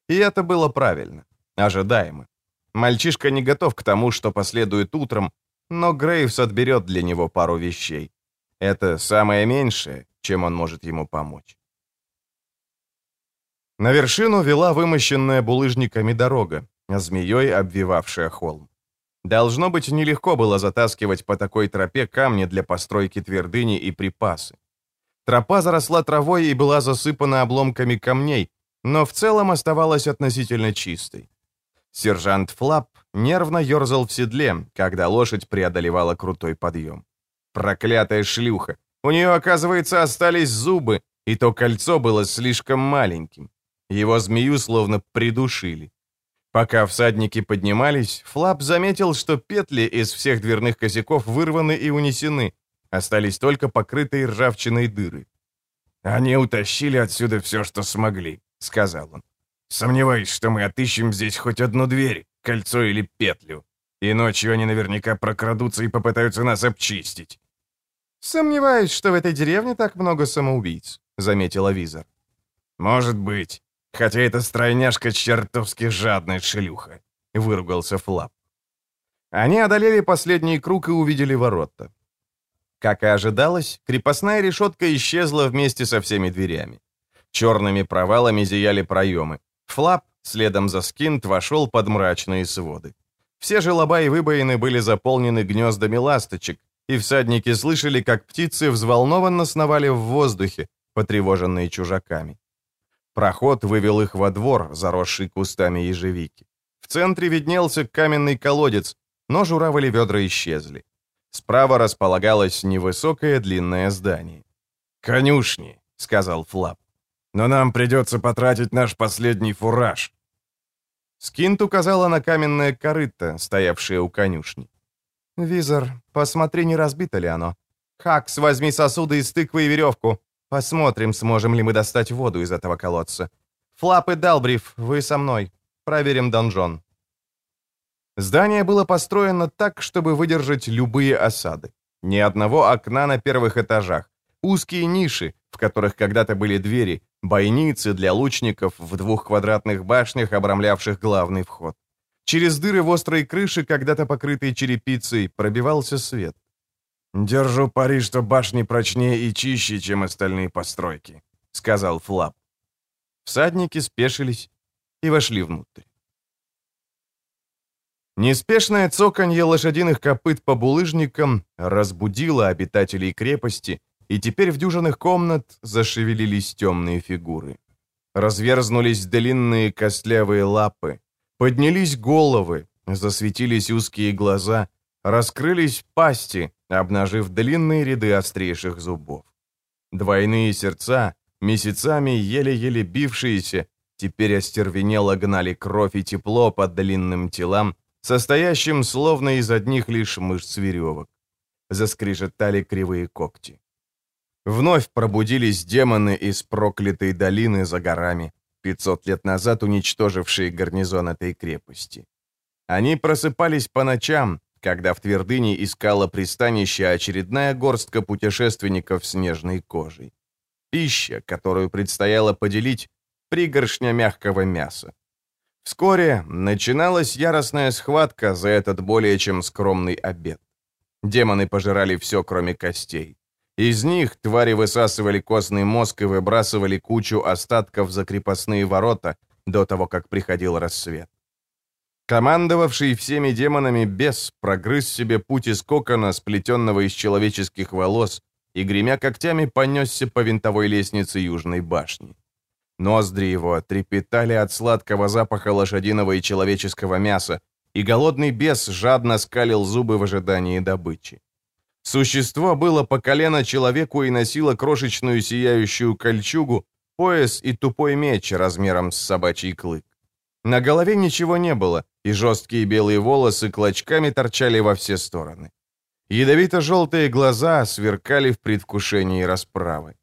И это было правильно, ожидаемо. Мальчишка не готов к тому, что последует утром, но Грейвс отберет для него пару вещей. Это самое меньшее, чем он может ему помочь. На вершину вела вымощенная булыжниками дорога, змеей обвивавшая холм. Должно быть, нелегко было затаскивать по такой тропе камни для постройки твердыни и припасы. Тропа заросла травой и была засыпана обломками камней, но в целом оставалась относительно чистой. Сержант Флап нервно ерзал в седле, когда лошадь преодолевала крутой подъем. Проклятая шлюха! У нее, оказывается, остались зубы, и то кольцо было слишком маленьким. Его змею словно придушили. Пока всадники поднимались, Флап заметил, что петли из всех дверных косяков вырваны и унесены. Остались только покрытые ржавчиной дыры. «Они утащили отсюда все, что смогли», — сказал он. «Сомневаюсь, что мы отыщем здесь хоть одну дверь, кольцо или петлю. И ночью они наверняка прокрадутся и попытаются нас обчистить». «Сомневаюсь, что в этой деревне так много самоубийц», — заметила Визор. «Может быть. Хотя эта стройняшка чертовски жадная шлюха», — выругался Флап. Они одолели последний круг и увидели ворота. Как и ожидалось, крепостная решетка исчезла вместе со всеми дверями. Черными провалами зияли проемы. Флап, следом за Скинт, вошел под мрачные своды. Все желоба и выбоины были заполнены гнездами ласточек, и всадники слышали, как птицы взволнованно сновали в воздухе, потревоженные чужаками. Проход вывел их во двор, заросший кустами ежевики. В центре виднелся каменный колодец, но журавли ведра исчезли. Справа располагалось невысокое длинное здание. «Конюшни», — сказал Флап. «Но нам придется потратить наш последний фураж». Скинт указала на каменное корыто, стоявшее у конюшни. «Визор, посмотри, не разбито ли оно. Хакс, возьми сосуды из тыквы и веревку. Посмотрим, сможем ли мы достать воду из этого колодца. Флап и Далбриф, вы со мной. Проверим донжон». Здание было построено так, чтобы выдержать любые осады. Ни одного окна на первых этажах. Узкие ниши, в которых когда-то были двери, бойницы для лучников в двух квадратных башнях, обрамлявших главный вход. Через дыры в острой крыше, когда-то покрытой черепицей, пробивался свет. «Держу пари, что башни прочнее и чище, чем остальные постройки», — сказал Флап. Всадники спешились и вошли внутрь. Неспешное цоканье лошадиных копыт по булыжникам разбудило обитателей крепости, и теперь в дюжинах комнат зашевелились темные фигуры. Разверзнулись длинные костлявые лапы, поднялись головы, засветились узкие глаза, раскрылись пасти, обнажив длинные ряды острейших зубов. Двойные сердца, месяцами еле-еле бившиеся, теперь остервенело гнали кровь и тепло по длинным телам, состоящим словно из одних лишь мышц веревок. Заскрежетали кривые когти. Вновь пробудились демоны из проклятой долины за горами, 500 лет назад уничтожившие гарнизон этой крепости. Они просыпались по ночам, когда в твердыне искала пристанище очередная горстка путешественников с нежной кожей. Пища, которую предстояло поделить, пригоршня мягкого мяса. Вскоре начиналась яростная схватка за этот более чем скромный обед. Демоны пожирали все, кроме костей. Из них твари высасывали костный мозг и выбрасывали кучу остатков за крепостные ворота до того, как приходил рассвет. Командовавший всеми демонами бес прогрыз себе путь из кокона, сплетенного из человеческих волос, и, гремя когтями, понесся по винтовой лестнице Южной башни. Ноздри его трепетали от сладкого запаха лошадиного и человеческого мяса, и голодный бес жадно скалил зубы в ожидании добычи. Существо было по колено человеку и носило крошечную сияющую кольчугу, пояс и тупой меч размером с собачий клык. На голове ничего не было, и жесткие белые волосы клочками торчали во все стороны. Ядовито-желтые глаза сверкали в предвкушении расправы.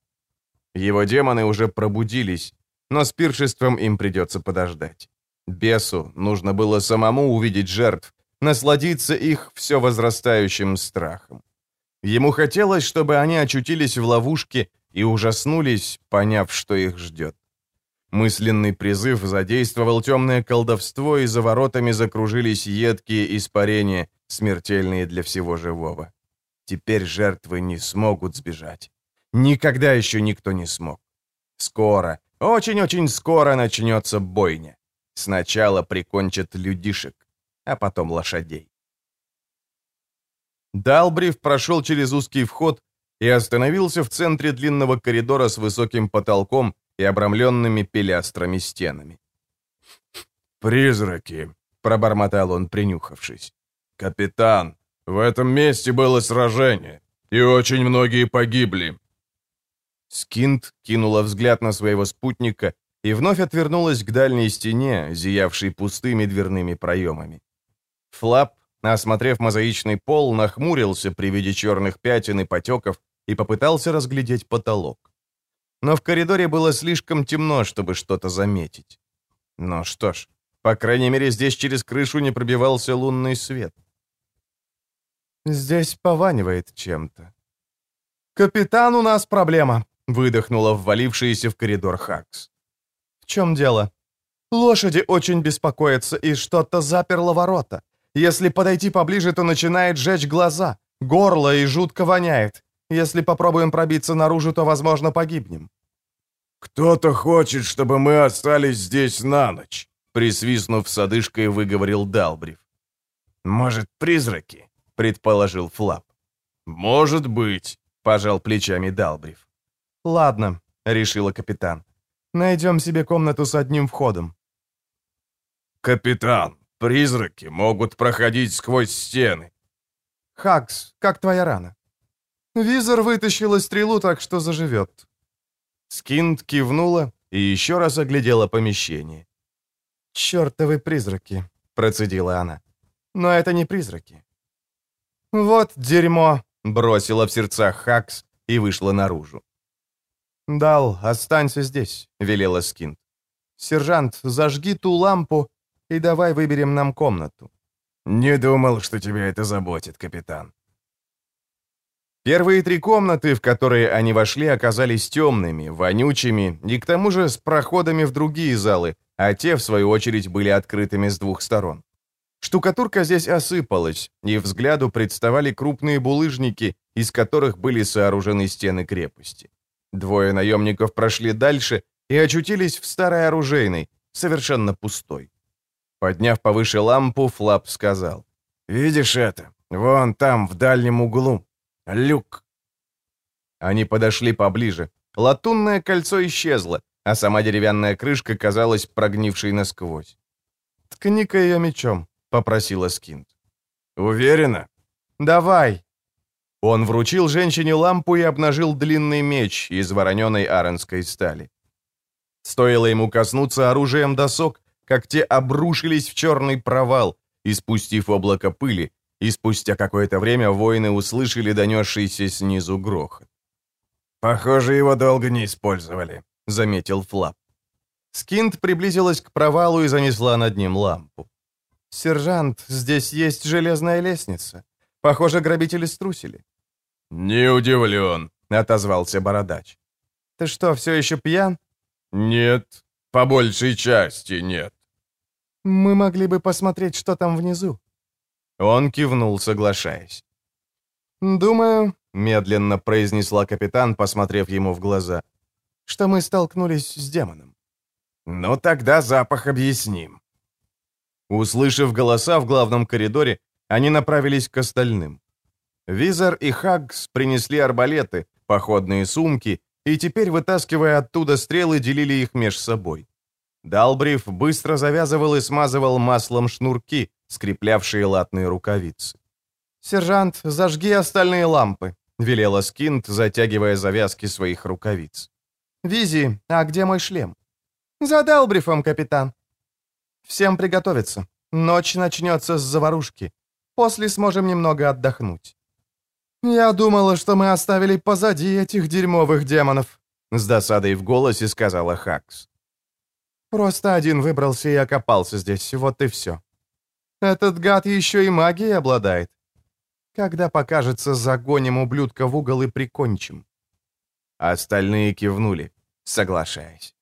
Его демоны уже пробудились, но с пиршеством им придется подождать. Бесу нужно было самому увидеть жертв, насладиться их все возрастающим страхом. Ему хотелось, чтобы они очутились в ловушке и ужаснулись, поняв, что их ждет. Мысленный призыв задействовал темное колдовство, и за воротами закружились едкие испарения, смертельные для всего живого. Теперь жертвы не смогут сбежать. Никогда еще никто не смог. Скоро, очень-очень скоро начнется бойня. Сначала прикончат людишек, а потом лошадей. Далбриф прошел через узкий вход и остановился в центре длинного коридора с высоким потолком и обрамленными пилястрами стенами. «Призраки», — пробормотал он, принюхавшись. «Капитан, в этом месте было сражение, и очень многие погибли». Скинт кинула взгляд на своего спутника и вновь отвернулась к дальней стене, зиявшей пустыми дверными проемами. Флап Осмотрев мозаичный пол, нахмурился при виде черных пятен и потеков и попытался разглядеть потолок. Но в коридоре было слишком темно, чтобы что-то заметить. Ну что ж, по крайней мере, здесь через крышу не пробивался лунный свет. «Здесь пованивает чем-то». «Капитан, у нас проблема», — выдохнула ввалившаяся в коридор Хакс. «В чем дело?» «Лошади очень беспокоятся, и что-то заперло ворота. Если подойти поближе, то начинает жечь глаза, горло и жутко воняет. Если попробуем пробиться наружу, то, возможно, погибнем». «Кто-то хочет, чтобы мы остались здесь на ночь», — присвистнув с одышкой, выговорил Далбрив. «Может, призраки?» — предположил Флап. «Может быть», — пожал плечами Далбрив. «Ладно», — решила капитан. «Найдем себе комнату с одним входом». «Капитан, Призраки могут проходить сквозь стены. Хакс, как твоя рана? Визор вытащила стрелу, так что заживет. Скинт кивнула и еще раз оглядела помещение. «Чертовы призраки», — процедила она. «Но это не призраки». «Вот дерьмо», — бросила в сердцах Хакс и вышла наружу. «Дал, останься здесь», — велела Скинт. «Сержант, зажги ту лампу и давай выберем нам комнату». «Не думал, что тебя это заботит, капитан». Первые три комнаты, в которые они вошли, оказались темными, вонючими и к тому же с проходами в другие залы, а те, в свою очередь, были открытыми с двух сторон. Штукатурка здесь осыпалась, и взгляду представали крупные булыжники, из которых были сооружены стены крепости. Двое наемников прошли дальше и очутились в старой оружейной, совершенно пустой. Подняв повыше лампу, Флап сказал. «Видишь это? Вон там, в дальнем углу. Люк». Они подошли поближе. Латунное кольцо исчезло, а сама деревянная крышка казалась прогнившей насквозь. «Ткни-ка ее мечом», — попросила Скинт. «Уверена?» «Давай». Он вручил женщине лампу и обнажил длинный меч из вороненой аронской стали. Стоило ему коснуться оружием досок, как те обрушились в черный провал, испустив облако пыли, и спустя какое-то время воины услышали донесшийся снизу грохот. «Похоже, его долго не использовали», — заметил Флап. Скинт приблизилась к провалу и занесла над ним лампу. «Сержант, здесь есть железная лестница. Похоже, грабители струсили». «Не удивлен», — отозвался бородач. «Ты что, все еще пьян?» «Нет, по большей части нет». «Мы могли бы посмотреть, что там внизу». Он кивнул, соглашаясь. «Думаю», — медленно произнесла капитан, посмотрев ему в глаза, «что мы столкнулись с демоном». «Ну тогда запах объясним». Услышав голоса в главном коридоре, они направились к остальным. Визер и Хаггс принесли арбалеты, походные сумки, и теперь, вытаскивая оттуда стрелы, делили их меж собой. Далбриф быстро завязывал и смазывал маслом шнурки, скреплявшие латные рукавицы. «Сержант, зажги остальные лампы», — велела Скинт, затягивая завязки своих рукавиц. «Визи, а где мой шлем?» «За Далбрифом, капитан». «Всем приготовиться. Ночь начнется с заварушки. После сможем немного отдохнуть». «Я думала, что мы оставили позади этих дерьмовых демонов», — с досадой в голосе сказала Хакс. «Просто один выбрался и окопался здесь, вот и все. Этот гад еще и магией обладает. Когда покажется, загоним ублюдка в угол и прикончим». Остальные кивнули, соглашаясь.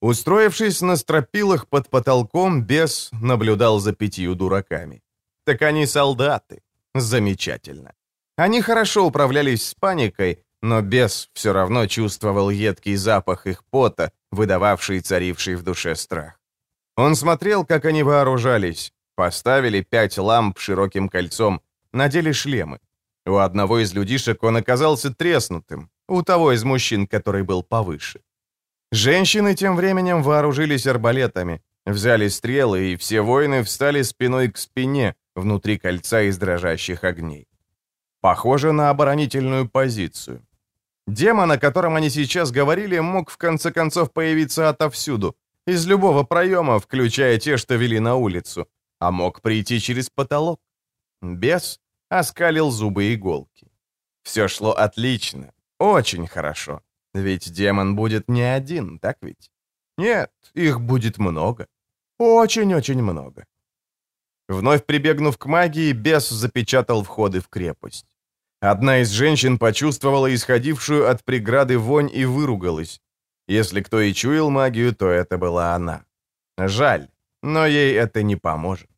Устроившись на стропилах под потолком, бес наблюдал за пятью дураками. Так они солдаты. Замечательно. Они хорошо управлялись с паникой, но бес все равно чувствовал едкий запах их пота, выдававший царивший в душе страх. Он смотрел, как они вооружались, поставили пять ламп широким кольцом, надели шлемы. У одного из людишек он оказался треснутым, у того из мужчин, который был повыше. Женщины тем временем вооружились арбалетами, взяли стрелы, и все воины встали спиной к спине внутри кольца из дрожащих огней. Похоже на оборонительную позицию. Демон, о котором они сейчас говорили, мог в конце концов появиться отовсюду, из любого проема, включая те, что вели на улицу, а мог прийти через потолок. Бес оскалил зубы иголки. Все шло отлично, очень хорошо. Ведь демон будет не один, так ведь? Нет, их будет много. Очень-очень много. Вновь прибегнув к магии, бес запечатал входы в крепость. Одна из женщин почувствовала исходившую от преграды вонь и выругалась. Если кто и чуял магию, то это была она. Жаль, но ей это не поможет.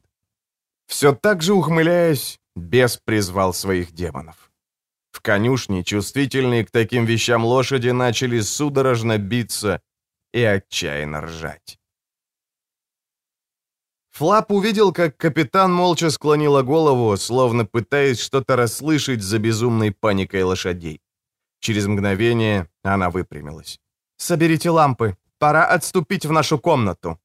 Все так же ухмыляясь, бес призвал своих демонов. В конюшне чувствительные к таким вещам лошади начали судорожно биться и отчаянно ржать. Флап увидел, как капитан молча склонила голову, словно пытаясь что-то расслышать за безумной паникой лошадей. Через мгновение она выпрямилась. «Соберите лампы. Пора отступить в нашу комнату».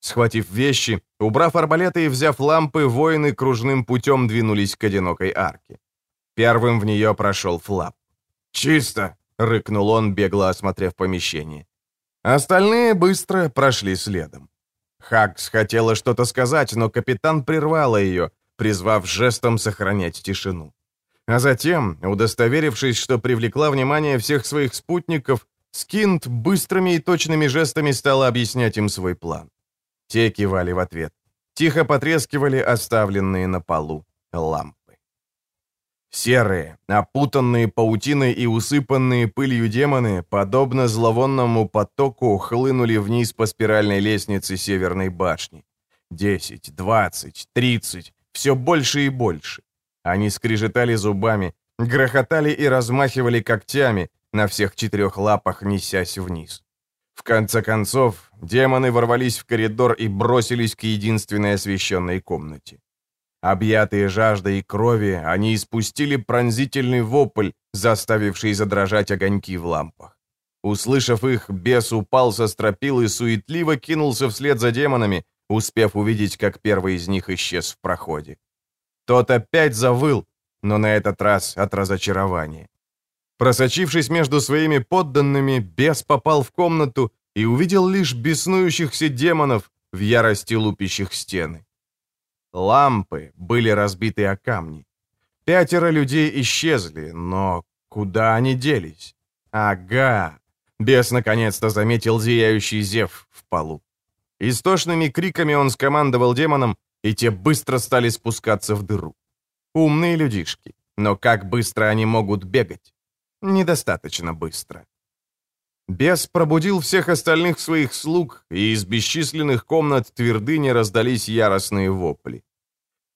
Схватив вещи, убрав арбалеты и взяв лампы, воины кружным путем двинулись к одинокой арке. Первым в нее прошел Флап. «Чисто!» — рыкнул он, бегло осмотрев помещение. Остальные быстро прошли следом. Хакс хотела что-то сказать, но капитан прервала ее, призвав жестом сохранять тишину. А затем, удостоверившись, что привлекла внимание всех своих спутников, Скинт быстрыми и точными жестами стала объяснять им свой план. Те кивали в ответ. Тихо потрескивали оставленные на полу лампы. Серые, опутанные паутиной и усыпанные пылью демоны, подобно зловонному потоку, хлынули вниз по спиральной лестнице Северной башни. Десять, двадцать, тридцать, все больше и больше. Они скрежетали зубами, грохотали и размахивали когтями, на всех четырех лапах несясь вниз. В конце концов, демоны ворвались в коридор и бросились к единственной освещенной комнате. Объятые жаждой крови, они испустили пронзительный вопль, заставивший задрожать огоньки в лампах. Услышав их, бес упал со стропил и суетливо кинулся вслед за демонами, успев увидеть, как первый из них исчез в проходе. Тот опять завыл, но на этот раз от разочарования. Просочившись между своими подданными, бес попал в комнату и увидел лишь беснующихся демонов в ярости лупящих стены. Лампы были разбиты о камни. Пятеро людей исчезли, но куда они делись? Ага! Бес наконец-то заметил зияющий зев в полу. Истошными криками он скомандовал демонам, и те быстро стали спускаться в дыру. Умные людишки. Но как быстро они могут бегать? Недостаточно быстро. Бес пробудил всех остальных своих слуг, и из бесчисленных комнат твердыни раздались яростные вопли.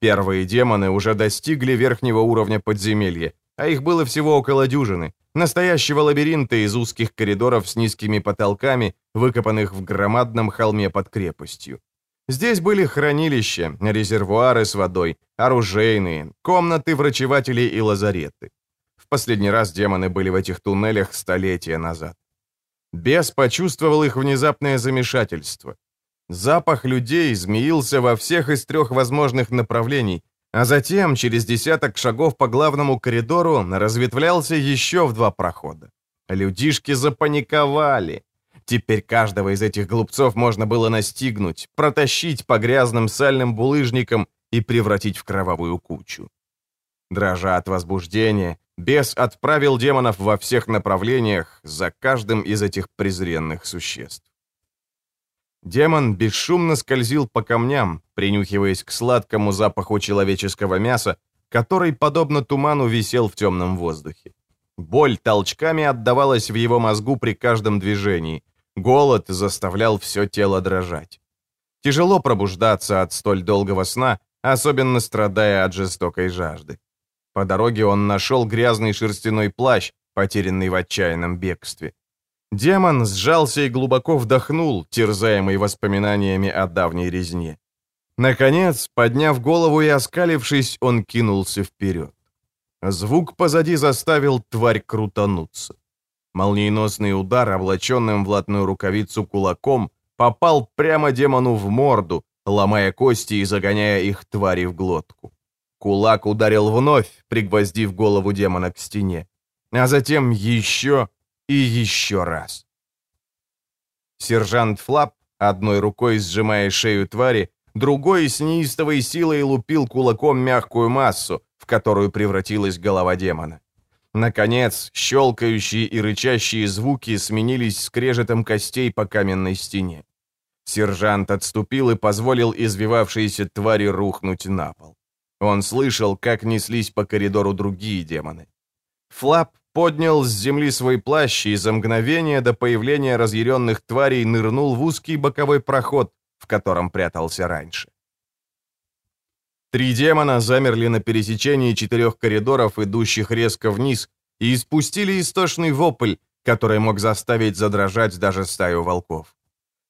Первые демоны уже достигли верхнего уровня подземелья, а их было всего около дюжины, настоящего лабиринта из узких коридоров с низкими потолками, выкопанных в громадном холме под крепостью. Здесь были хранилища, резервуары с водой, оружейные, комнаты врачевателей и лазареты. В последний раз демоны были в этих туннелях столетия назад. Бес почувствовал их внезапное замешательство. Запах людей змеился во всех из трех возможных направлений, а затем, через десяток шагов по главному коридору, разветвлялся еще в два прохода. Людишки запаниковали. Теперь каждого из этих глупцов можно было настигнуть, протащить по грязным сальным булыжникам и превратить в кровавую кучу. Дрожа от возбуждения, бес отправил демонов во всех направлениях за каждым из этих презренных существ. Демон бесшумно скользил по камням, принюхиваясь к сладкому запаху человеческого мяса, который, подобно туману, висел в темном воздухе. Боль толчками отдавалась в его мозгу при каждом движении. Голод заставлял все тело дрожать. Тяжело пробуждаться от столь долгого сна, особенно страдая от жестокой жажды. По дороге он нашел грязный шерстяной плащ, потерянный в отчаянном бегстве. Демон сжался и глубоко вдохнул, терзаемый воспоминаниями о давней резне. Наконец, подняв голову и оскалившись, он кинулся вперед. Звук позади заставил тварь крутануться. Молниеносный удар, облаченным в латную рукавицу кулаком, попал прямо демону в морду, ломая кости и загоняя их твари в глотку. Кулак ударил вновь, пригвоздив голову демона к стене. А затем еще и еще раз. Сержант Флап, одной рукой сжимая шею твари, другой с неистовой силой лупил кулаком мягкую массу, в которую превратилась голова демона. Наконец, щелкающие и рычащие звуки сменились скрежетом костей по каменной стене. Сержант отступил и позволил извивавшейся твари рухнуть на пол. Он слышал, как неслись по коридору другие демоны. Флап поднял с земли свой плащ и за мгновение до появления разъяренных тварей нырнул в узкий боковой проход, в котором прятался раньше. Три демона замерли на пересечении четырех коридоров, идущих резко вниз, и испустили истошный вопль, который мог заставить задрожать даже стаю волков.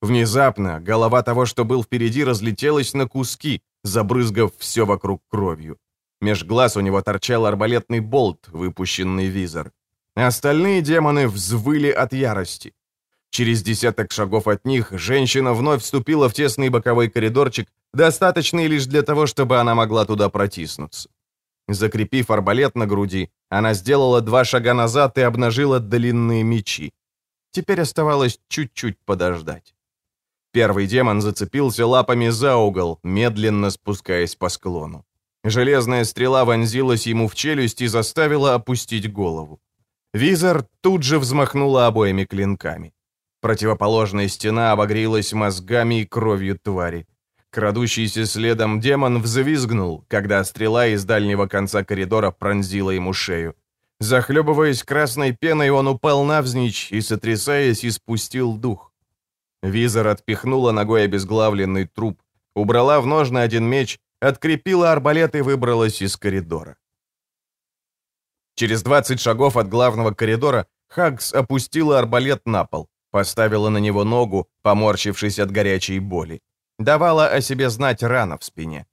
Внезапно голова того, что был впереди, разлетелась на куски, забрызгав все вокруг кровью. Меж глаз у него торчал арбалетный болт, выпущенный визор. Остальные демоны взвыли от ярости. Через десяток шагов от них женщина вновь вступила в тесный боковой коридорчик, достаточный лишь для того, чтобы она могла туда протиснуться. Закрепив арбалет на груди, она сделала два шага назад и обнажила длинные мечи. Теперь оставалось чуть-чуть подождать. Первый демон зацепился лапами за угол, медленно спускаясь по склону. Железная стрела вонзилась ему в челюсть и заставила опустить голову. Визор тут же взмахнула обоими клинками. Противоположная стена обогрелась мозгами и кровью твари. Крадущийся следом демон взвизгнул, когда стрела из дальнего конца коридора пронзила ему шею. Захлебываясь красной пеной, он упал навзничь и, сотрясаясь, испустил дух. Визор отпихнула ногой обезглавленный труп, убрала в ножны один меч Открепила арбалет и выбралась из коридора. Через 20 шагов от главного коридора Хагс опустила арбалет на пол, поставила на него ногу, поморщившись от горячей боли. Давала о себе знать рана в спине.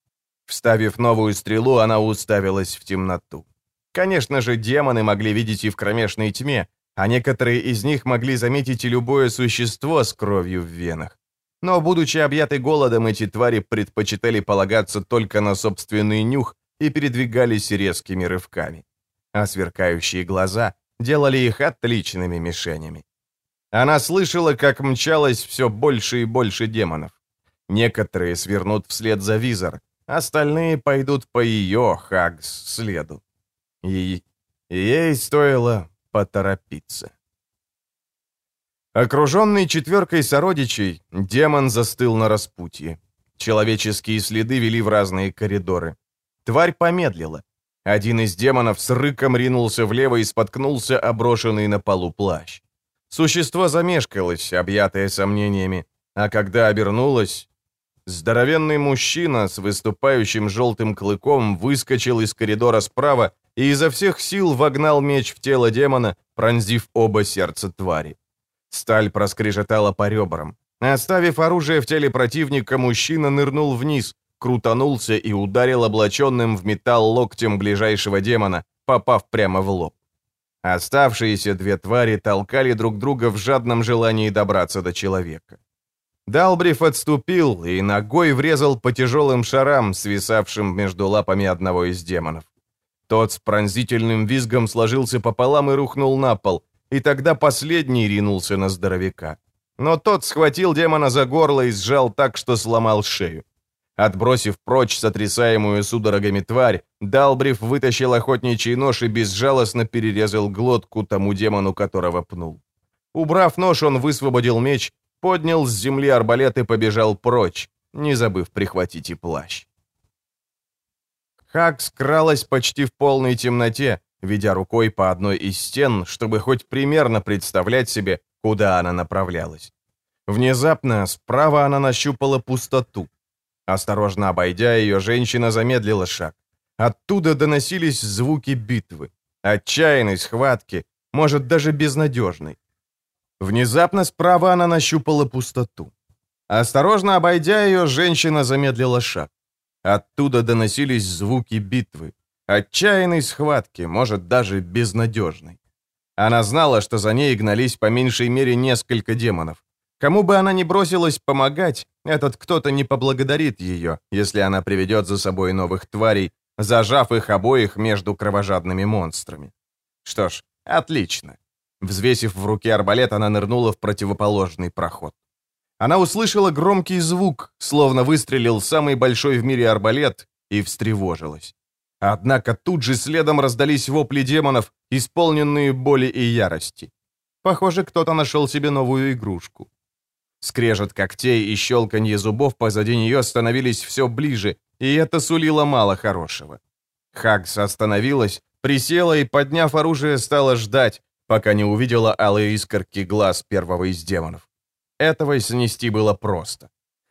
Вставив новую стрелу, она уставилась в темноту. Конечно же, демоны могли видеть и в кромешной тьме, а некоторые из них могли заметить и любое существо с кровью в венах. Но, будучи объяты голодом, эти твари предпочитали полагаться только на собственный нюх и передвигались резкими рывками. А сверкающие глаза делали их отличными мишенями. Она слышала, как мчалось все больше и больше демонов. Некоторые свернут вслед за визор, остальные пойдут по ее, Хагс, следу. И ей стоило поторопиться. Окруженный четверкой сородичей, демон застыл на распутье. Человеческие следы вели в разные коридоры. Тварь помедлила. Один из демонов с рыком ринулся влево и споткнулся оброшенный на полу плащ. Существо замешкалось, объятое сомнениями, а когда обернулось, здоровенный мужчина с выступающим желтым клыком выскочил из коридора справа и изо всех сил вогнал меч в тело демона, пронзив оба сердца твари. Сталь проскрежетала по ребрам. Оставив оружие в теле противника, мужчина нырнул вниз, крутанулся и ударил облаченным в металл локтем ближайшего демона, попав прямо в лоб. Оставшиеся две твари толкали друг друга в жадном желании добраться до человека. Далбриф отступил и ногой врезал по тяжелым шарам, свисавшим между лапами одного из демонов. Тот с пронзительным визгом сложился пополам и рухнул на пол, и тогда последний ринулся на здоровяка. Но тот схватил демона за горло и сжал так, что сломал шею. Отбросив прочь сотрясаемую судорогами тварь, Далбриф вытащил охотничий нож и безжалостно перерезал глотку тому демону, которого пнул. Убрав нож, он высвободил меч, поднял с земли арбалет и побежал прочь, не забыв прихватить и плащ. Хак скралась почти в полной темноте, ведя рукой по одной из стен, чтобы хоть примерно представлять себе, куда она направлялась. Внезапно справа она нащупала пустоту. Осторожно обойдя ее, женщина замедлила шаг. Оттуда доносились звуки битвы, отчаянной схватки, может, даже безнадежной. Внезапно справа она нащупала пустоту. Осторожно обойдя ее, женщина замедлила шаг. Оттуда доносились звуки битвы, отчаянной схватки, может, даже безнадежной. Она знала, что за ней гнались по меньшей мере несколько демонов. Кому бы она ни бросилась помогать, этот кто-то не поблагодарит ее, если она приведет за собой новых тварей, зажав их обоих между кровожадными монстрами. Что ж, отлично. Взвесив в руке арбалет, она нырнула в противоположный проход. Она услышала громкий звук, словно выстрелил самый большой в мире арбалет, и встревожилась. Однако тут же следом раздались вопли демонов, исполненные боли и ярости. Похоже, кто-то нашел себе новую игрушку. Скрежет когтей и щелканье зубов позади нее становились все ближе, и это сулило мало хорошего. Хагс остановилась, присела и, подняв оружие, стала ждать, пока не увидела алые искорки глаз первого из демонов. Этого снести было просто.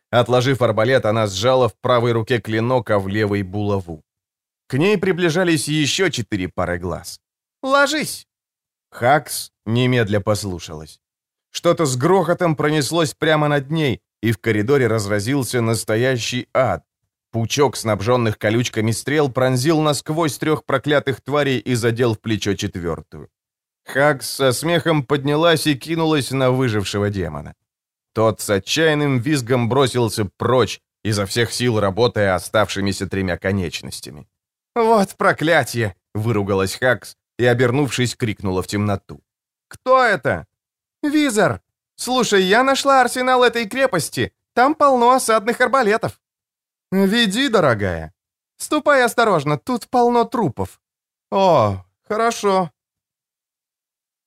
Отложив арбалет, она сжала в правой руке клинок, а в левой — булаву. К ней приближались еще четыре пары глаз. «Ложись!» Хакс немедля послушалась. Что-то с грохотом пронеслось прямо над ней, и в коридоре разразился настоящий ад. Пучок снабженных колючками стрел пронзил насквозь трех проклятых тварей и задел в плечо четвертую. Хакс со смехом поднялась и кинулась на выжившего демона. Тот с отчаянным визгом бросился прочь, изо всех сил работая оставшимися тремя конечностями. «Вот проклятие!» — выругалась Хакс и, обернувшись, крикнула в темноту. «Кто это?» «Визор! Слушай, я нашла арсенал этой крепости. Там полно осадных арбалетов». «Веди, дорогая. Ступай осторожно, тут полно трупов». «О, хорошо».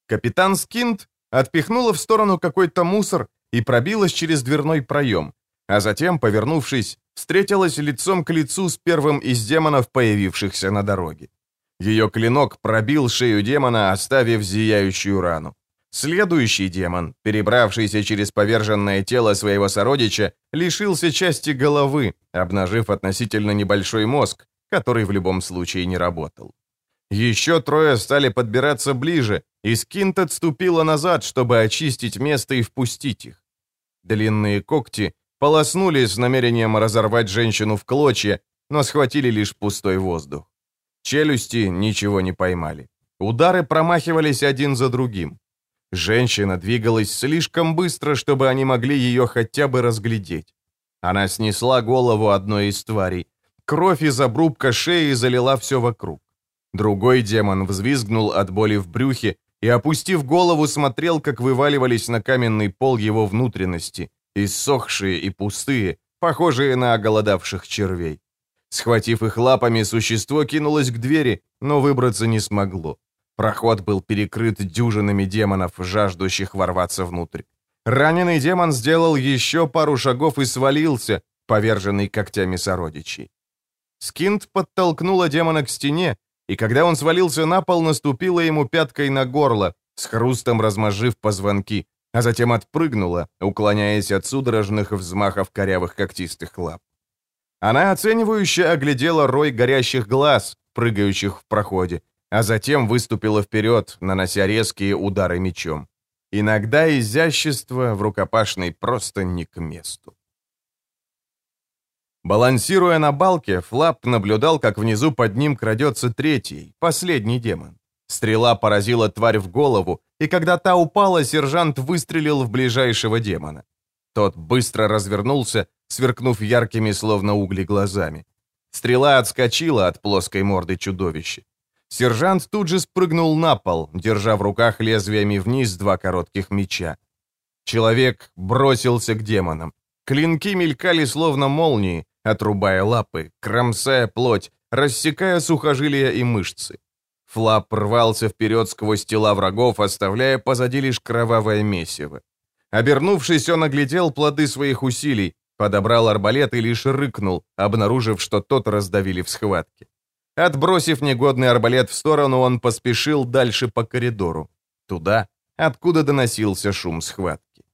Капитан Скинт отпихнула в сторону какой-то мусор и пробилась через дверной проем, а затем, повернувшись, встретилась лицом к лицу с первым из демонов, появившихся на дороге. Ее клинок пробил шею демона, оставив зияющую рану. Следующий демон, перебравшийся через поверженное тело своего сородича, лишился части головы, обнажив относительно небольшой мозг, который в любом случае не работал. Еще трое стали подбираться ближе, и Скинт отступила назад, чтобы очистить место и впустить их. Длинные когти полоснули с намерением разорвать женщину в клочья, но схватили лишь пустой воздух. Челюсти ничего не поймали. Удары промахивались один за другим. Женщина двигалась слишком быстро, чтобы они могли ее хотя бы разглядеть. Она снесла голову одной из тварей. Кровь из обрубка шеи залила все вокруг. Другой демон взвизгнул от боли в брюхе и, опустив голову, смотрел, как вываливались на каменный пол его внутренности, иссохшие и пустые, похожие на оголодавших червей. Схватив их лапами, существо кинулось к двери, но выбраться не смогло. Проход был перекрыт дюжинами демонов, жаждущих ворваться внутрь. Раненый демон сделал еще пару шагов и свалился, поверженный когтями сородичей. Скинт подтолкнула демона к стене, и когда он свалился на пол, наступила ему пяткой на горло, с хрустом размозжив позвонки, а затем отпрыгнула, уклоняясь от судорожных взмахов корявых когтистых лап. Она оценивающе оглядела рой горящих глаз, прыгающих в проходе, а затем выступила вперед, нанося резкие удары мечом. Иногда изящество в рукопашной просто не к месту. Балансируя на балке, Флап наблюдал, как внизу под ним крадется третий, последний демон. Стрела поразила тварь в голову, и когда та упала, сержант выстрелил в ближайшего демона. Тот быстро развернулся, сверкнув яркими, словно угли, глазами. Стрела отскочила от плоской морды чудовища. Сержант тут же спрыгнул на пол, держа в руках лезвиями вниз два коротких меча. Человек бросился к демонам. Клинки мелькали словно молнии, отрубая лапы, кромсая плоть, рассекая сухожилия и мышцы. Флап рвался вперед сквозь тела врагов, оставляя позади лишь кровавое месиво. Обернувшись, он оглядел плоды своих усилий, подобрал арбалет и лишь рыкнул, обнаружив, что тот раздавили в схватке. Отбросив негодный арбалет в сторону, он поспешил дальше по коридору. Туда, откуда доносился шум схватки.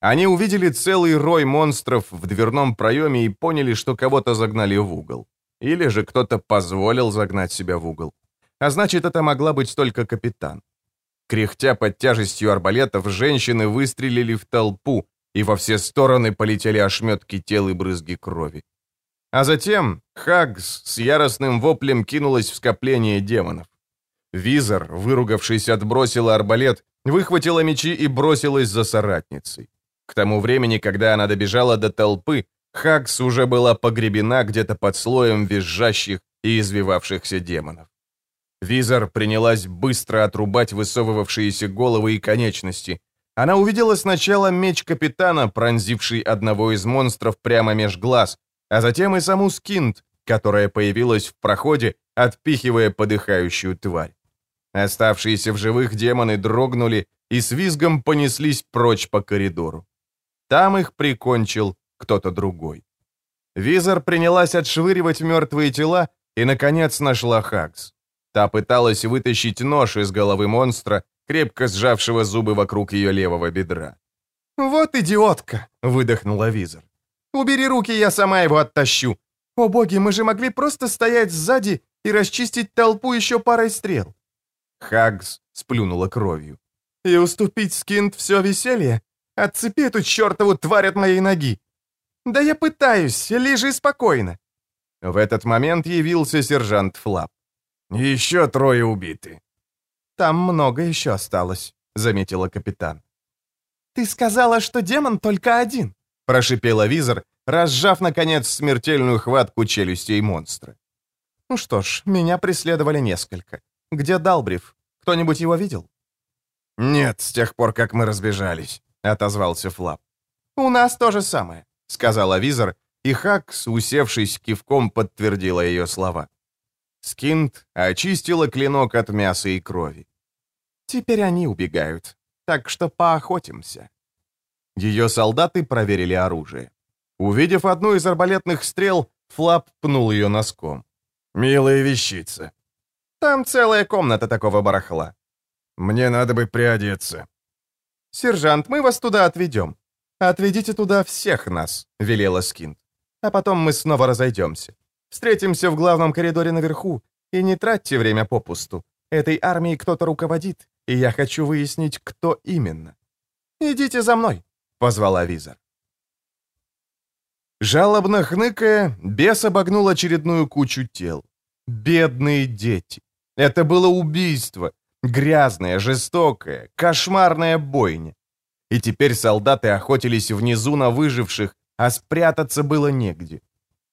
Они увидели целый рой монстров в дверном проеме и поняли, что кого-то загнали в угол. Или же кто-то позволил загнать себя в угол. А значит, это могла быть только капитан. Кряхтя под тяжестью арбалетов, женщины выстрелили в толпу, и во все стороны полетели ошметки тел и брызги крови. А затем Хагс с яростным воплем кинулась в скопление демонов. Визор, выругавшись, отбросила арбалет, выхватила мечи и бросилась за соратницей. К тому времени, когда она добежала до толпы, Хагс уже была погребена где-то под слоем визжащих и извивавшихся демонов. Визор принялась быстро отрубать высовывавшиеся головы и конечности. Она увидела сначала меч капитана, пронзивший одного из монстров прямо меж глаз, а затем и саму Скинт, которая появилась в проходе, отпихивая подыхающую тварь. Оставшиеся в живых демоны дрогнули и с визгом понеслись прочь по коридору. Там их прикончил кто-то другой. Визор принялась отшвыривать мертвые тела и, наконец, нашла Хакс. Та пыталась вытащить нож из головы монстра, крепко сжавшего зубы вокруг ее левого бедра. «Вот идиотка!» — выдохнула Визор. Убери руки, я сама его оттащу. О боги, мы же могли просто стоять сзади и расчистить толпу еще парой стрел. Хагс сплюнула кровью. И уступить Скинт все веселье? Отцепи эту чертову тварь от моей ноги. Да я пытаюсь, лежи спокойно. В этот момент явился сержант Флап. «Еще трое убиты». «Там много еще осталось», — заметила капитан. «Ты сказала, что демон только один» прошипела визор, разжав, наконец, смертельную хватку челюстей монстра. «Ну что ж, меня преследовали несколько. Где Далбриф? Кто-нибудь его видел?» «Нет, с тех пор, как мы разбежались», — отозвался Флап. «У нас то же самое», — сказала визор, и Хакс, усевшись кивком, подтвердила ее слова. Скинт очистила клинок от мяса и крови. «Теперь они убегают, так что поохотимся». Ее солдаты проверили оружие. Увидев одну из арбалетных стрел, Флап пнул ее носком. «Милая вещица». «Там целая комната такого барахла». «Мне надо бы приодеться». «Сержант, мы вас туда отведем. Отведите туда всех нас», — велела Скинт. «А потом мы снова разойдемся. Встретимся в главном коридоре наверху, И не тратьте время попусту. Этой армией кто-то руководит, и я хочу выяснить, кто именно. «Идите за мной», — позвала Визор. Жалобно хныкая, бес обогнул очередную кучу тел. Бедные дети. Это было убийство. Грязное, жестокое, кошмарная бойня. И теперь солдаты охотились внизу на выживших, а спрятаться было негде.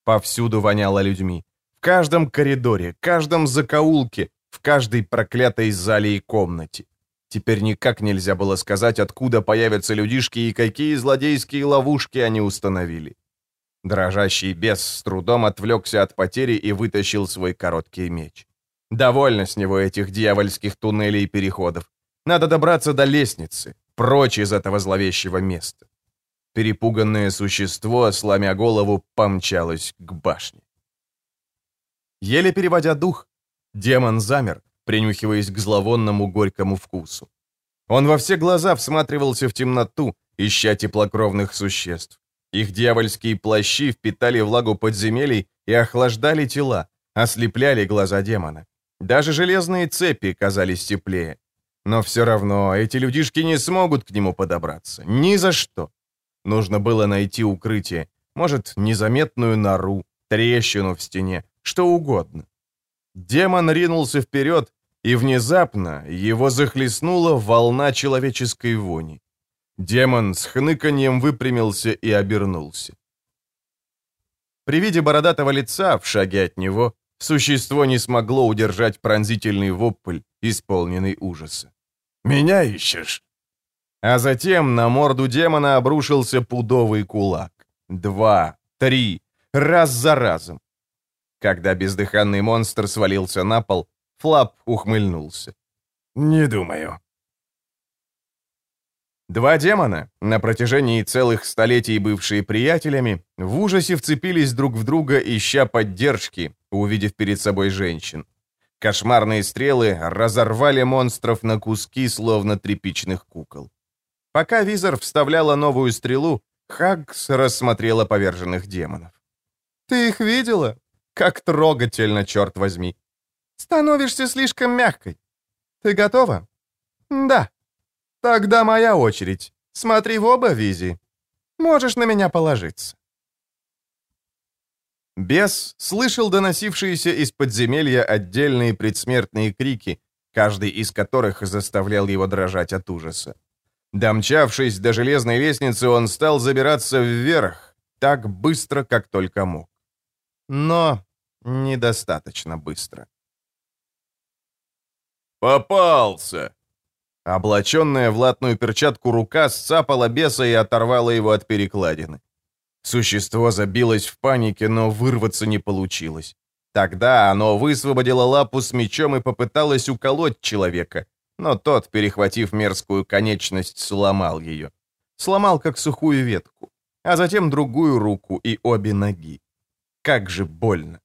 Повсюду воняло людьми. В каждом коридоре, каждом закоулке, в каждой проклятой зале и комнате. Теперь никак нельзя было сказать, откуда появятся людишки и какие злодейские ловушки они установили. Дрожащий бес с трудом отвлекся от потери и вытащил свой короткий меч. Довольно с него этих дьявольских туннелей и переходов. Надо добраться до лестницы, прочь из этого зловещего места. Перепуганное существо, сломя голову, помчалось к башне. Еле переводя дух, демон замер, принюхиваясь к зловонному горькому вкусу. Он во все глаза всматривался в темноту, ища теплокровных существ. Их дьявольские плащи впитали влагу подземелий и охлаждали тела, ослепляли глаза демона. Даже железные цепи казались теплее. Но все равно эти людишки не смогут к нему подобраться. Ни за что. Нужно было найти укрытие. Может, незаметную нору, трещину в стене, что угодно. Демон ринулся вперед, и внезапно его захлестнула волна человеческой вони. Демон с хныканьем выпрямился и обернулся. При виде бородатого лица в шаге от него существо не смогло удержать пронзительный вопль, исполненный ужаса. «Меня ищешь?» А затем на морду демона обрушился пудовый кулак. Два, три, раз за разом. Когда бездыханный монстр свалился на пол, Флап ухмыльнулся. «Не думаю», Два демона, на протяжении целых столетий бывшие приятелями, в ужасе вцепились друг в друга, ища поддержки, увидев перед собой женщин. Кошмарные стрелы разорвали монстров на куски, словно тряпичных кукол. Пока Визор вставляла новую стрелу, Хагс рассмотрела поверженных демонов. «Ты их видела? Как трогательно, черт возьми! Становишься слишком мягкой. Ты готова?» «Да», «Тогда моя очередь. Смотри в оба, Визи. Можешь на меня положиться». Бес слышал доносившиеся из подземелья отдельные предсмертные крики, каждый из которых заставлял его дрожать от ужаса. Домчавшись до железной лестницы, он стал забираться вверх, так быстро, как только мог. Но недостаточно быстро. «Попался!» Облаченная в латную перчатку рука сцапала беса и оторвала его от перекладины. Существо забилось в панике, но вырваться не получилось. Тогда оно высвободило лапу с мечом и попыталось уколоть человека, но тот, перехватив мерзкую конечность, сломал ее. Сломал, как сухую ветку, а затем другую руку и обе ноги. Как же больно.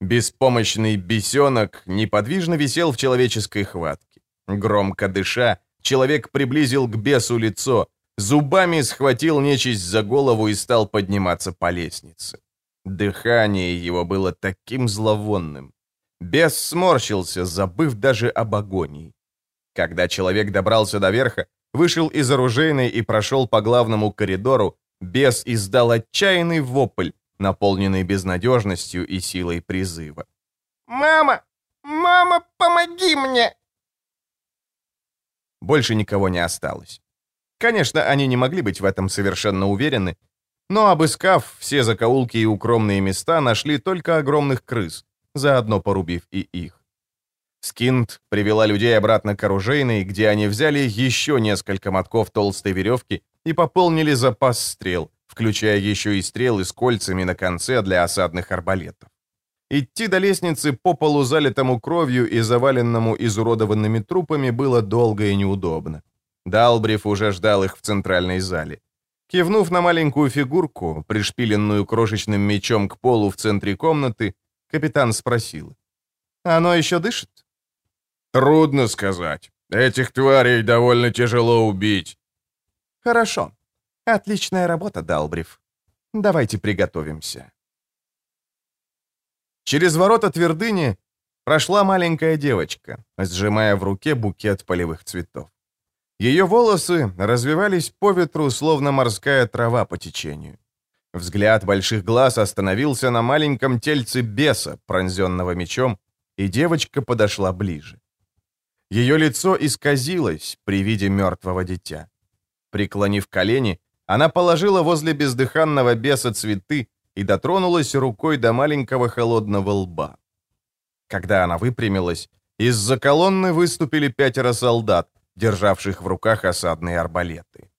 Беспомощный бесенок неподвижно висел в человеческой хватке. Громко дыша, человек приблизил к бесу лицо, зубами схватил нечисть за голову и стал подниматься по лестнице. Дыхание его было таким зловонным. Бес сморщился, забыв даже об агонии. Когда человек добрался до верха, вышел из оружейной и прошел по главному коридору, бес издал отчаянный вопль, наполненный безнадежностью и силой призыва. «Мама! Мама, помоги мне!» Больше никого не осталось. Конечно, они не могли быть в этом совершенно уверены, но, обыскав все закоулки и укромные места, нашли только огромных крыс, заодно порубив и их. Скинт привела людей обратно к оружейной, где они взяли еще несколько мотков толстой веревки и пополнили запас стрел, включая еще и стрелы с кольцами на конце для осадных арбалетов. Идти до лестницы по полу, залитому кровью и заваленному изуродованными трупами, было долго и неудобно. Далбриф уже ждал их в центральной зале. Кивнув на маленькую фигурку, пришпиленную крошечным мечом к полу в центре комнаты, капитан спросил. «Оно еще дышит?» «Трудно сказать. Этих тварей довольно тяжело убить». «Хорошо. Отличная работа, Далбриф. Давайте приготовимся». Через ворота твердыни Прошла маленькая девочка, сжимая в руке букет полевых цветов. Ее волосы развивались по ветру, словно морская трава по течению. Взгляд больших глаз остановился на маленьком тельце беса, пронзенного мечом, и девочка подошла ближе. Ее лицо исказилось при виде мертвого дитя. Преклонив колени, она положила возле бездыханного беса цветы и дотронулась рукой до маленького холодного лба. Когда она выпрямилась, из-за колонны выступили пятеро солдат, державших в руках осадные арбалеты.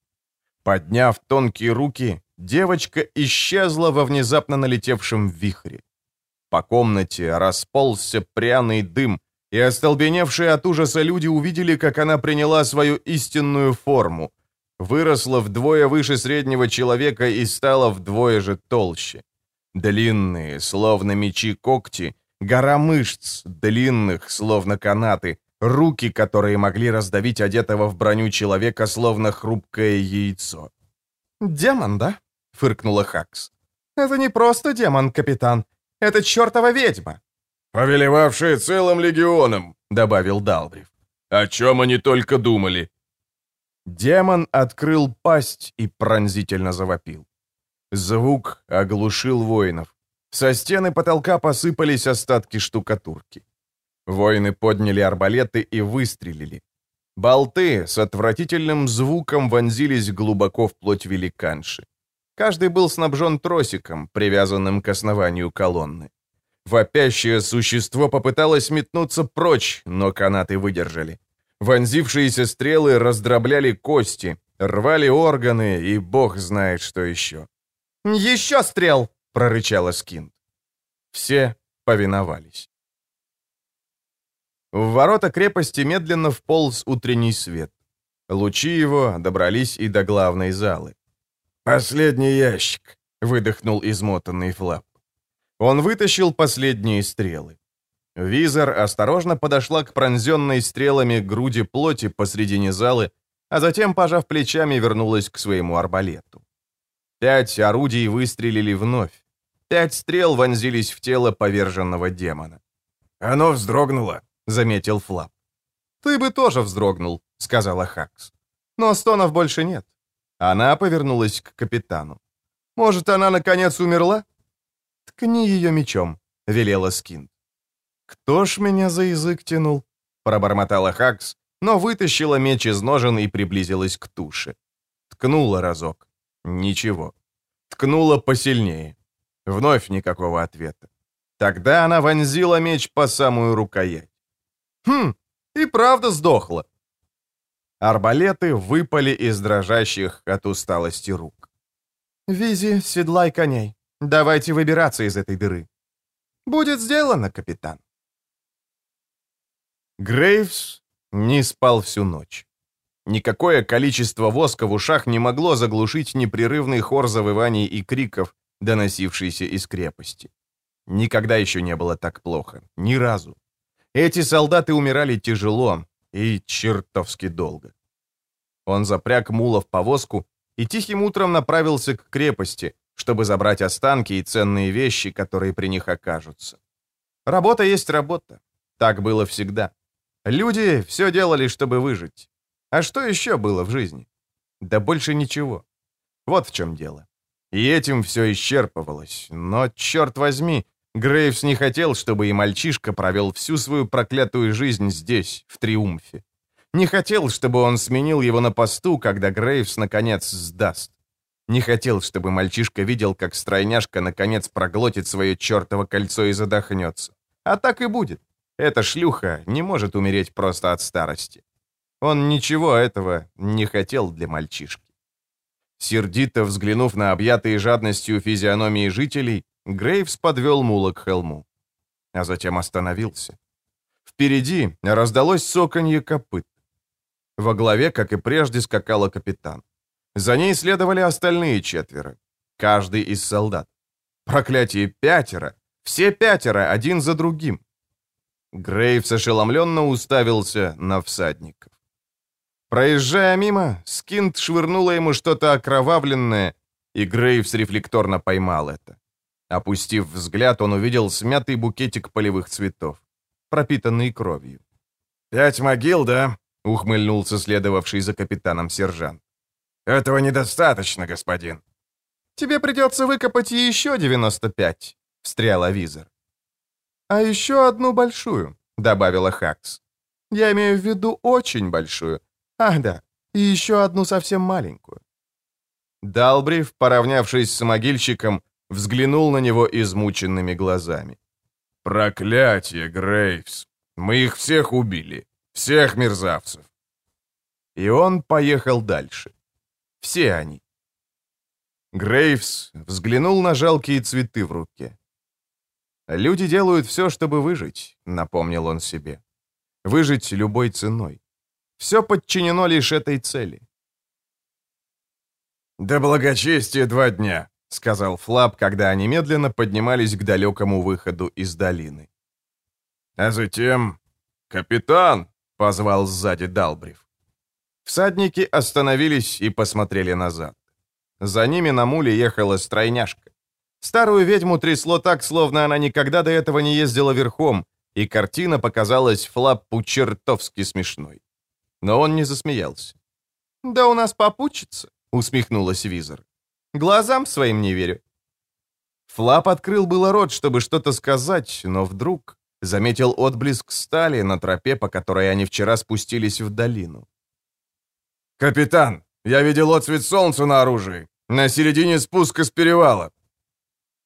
Подняв тонкие руки, девочка исчезла во внезапно налетевшем вихре. По комнате расползся пряный дым, и остолбеневшие от ужаса люди увидели, как она приняла свою истинную форму, выросла вдвое выше среднего человека и стала вдвое же толще. Длинные, словно мечи когти, гора мышц, длинных, словно канаты, руки, которые могли раздавить одетого в броню человека, словно хрупкое яйцо. «Демон, да?» — фыркнула Хакс. «Это не просто демон, капитан. Это чертова ведьма!» «Повелевавшая целым легионом», — добавил Далдрив. «О чем они только думали?» Демон открыл пасть и пронзительно завопил. Звук оглушил воинов. Со стены потолка посыпались остатки штукатурки. Воины подняли арбалеты и выстрелили. Болты с отвратительным звуком вонзились глубоко в плоть великанши. Каждый был снабжен тросиком, привязанным к основанию колонны. Вопящее существо попыталось метнуться прочь, но канаты выдержали. Вонзившиеся стрелы раздробляли кости, рвали органы и бог знает что еще. «Еще стрел!» — прорычала Скинт. Все повиновались. В ворота крепости медленно вполз утренний свет. Лучи его добрались и до главной залы. «Последний ящик», — выдохнул измотанный Флап. Он вытащил последние стрелы. Визор осторожно подошла к пронзенной стрелами груди плоти посредине залы, а затем, пожав плечами, вернулась к своему арбалету. Пять орудий выстрелили вновь. Пять стрел вонзились в тело поверженного демона. «Оно вздрогнуло», — заметил Флап. «Ты бы тоже вздрогнул», — сказала Хакс. «Но стонов больше нет». Она повернулась к капитану. «Может, она, наконец, умерла?» «Ткни ее мечом», — велела Скин. «Кто ж меня за язык тянул?» — пробормотала Хакс, но вытащила меч из ножен и приблизилась к туше. Ткнула разок. Ничего. Ткнула посильнее. Вновь никакого ответа. Тогда она вонзила меч по самую рукоять. Хм, и правда сдохла. Арбалеты выпали из дрожащих от усталости рук. «Визи, седлай коней. Давайте выбираться из этой дыры». «Будет сделано, капитан». Грейвс не спал всю ночь. Никакое количество воска в ушах не могло заглушить непрерывный хор завываний и криков, доносившийся из крепости. Никогда еще не было так плохо. Ни разу. Эти солдаты умирали тяжело и чертовски долго. Он запряг мула в повозку и тихим утром направился к крепости, чтобы забрать останки и ценные вещи, которые при них окажутся. Работа есть работа. Так было всегда. Люди все делали, чтобы выжить. А что еще было в жизни? Да больше ничего. Вот в чем дело. И этим все исчерпывалось. Но, черт возьми, Грейвс не хотел, чтобы и мальчишка провел всю свою проклятую жизнь здесь, в Триумфе. Не хотел, чтобы он сменил его на посту, когда Грейвс наконец сдаст. Не хотел, чтобы мальчишка видел, как стройняшка наконец проглотит свое чертово кольцо и задохнется. А так и будет. Эта шлюха не может умереть просто от старости. Он ничего этого не хотел для мальчишки. Сердито взглянув на объятые жадностью физиономии жителей, Грейвс подвел мула к холму. А затем остановился. Впереди раздалось соканье копыт. Во главе, как и прежде, скакала капитан. За ней следовали остальные четверо. Каждый из солдат. Проклятие пятеро. Все пятеро, один за другим. Грейвс ошеломленно уставился на всадников. Проезжая мимо, Скинт швырнула ему что-то окровавленное, и Грейвс рефлекторно поймал это. Опустив взгляд, он увидел смятый букетик полевых цветов. пропитанный кровью. «Пять могил, да?» — ухмыльнулся следовавший за капитаном сержант. «Этого недостаточно, господин». «Тебе придется выкопать еще 95», — встрял авизор. «А еще одну большую», — добавила Хакс. «Я имею в виду очень большую. Ах да, и еще одну совсем маленькую». Далбрив, поравнявшись с могильщиком, взглянул на него измученными глазами. «Проклятие, Грейвс! Мы их всех убили! Всех мерзавцев!» И он поехал дальше. Все они. Грейвс взглянул на жалкие цветы в руке. «Люди делают все, чтобы выжить», — напомнил он себе. «Выжить любой ценой. Все подчинено лишь этой цели». «До благочестия два дня», — сказал Флап, когда они медленно поднимались к далекому выходу из долины. «А затем...» «Капитан!» — позвал сзади Далбрив. Всадники остановились и посмотрели назад. За ними на муле ехала стройняшка. Старую ведьму трясло так, словно она никогда до этого не ездила верхом, и картина показалась Флаппу чертовски смешной. Но он не засмеялся. «Да у нас попутчица», — усмехнулась Визор. «Глазам своим не верю». Флап открыл было рот, чтобы что-то сказать, но вдруг заметил отблеск стали на тропе, по которой они вчера спустились в долину. «Капитан, я видел отцвет солнца на оружии, на середине спуска с перевала».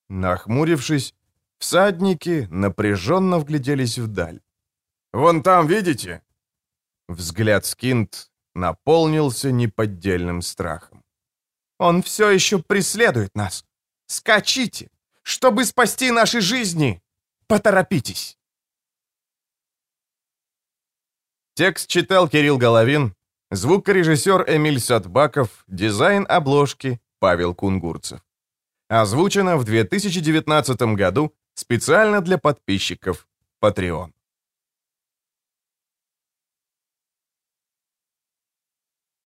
Нахмурившись, всадники напряженно вгляделись вдаль. «Вон там, видите?» Взгляд Скинт наполнился неподдельным страхом. «Он все еще преследует нас! Скачите! Чтобы спасти наши жизни! Поторопитесь!» Текст читал Кирилл Головин, звукорежиссер Эмиль Садбаков, дизайн обложки Павел Кунгурцев. Озвучено в 2019 году специально для подписчиков Patreon.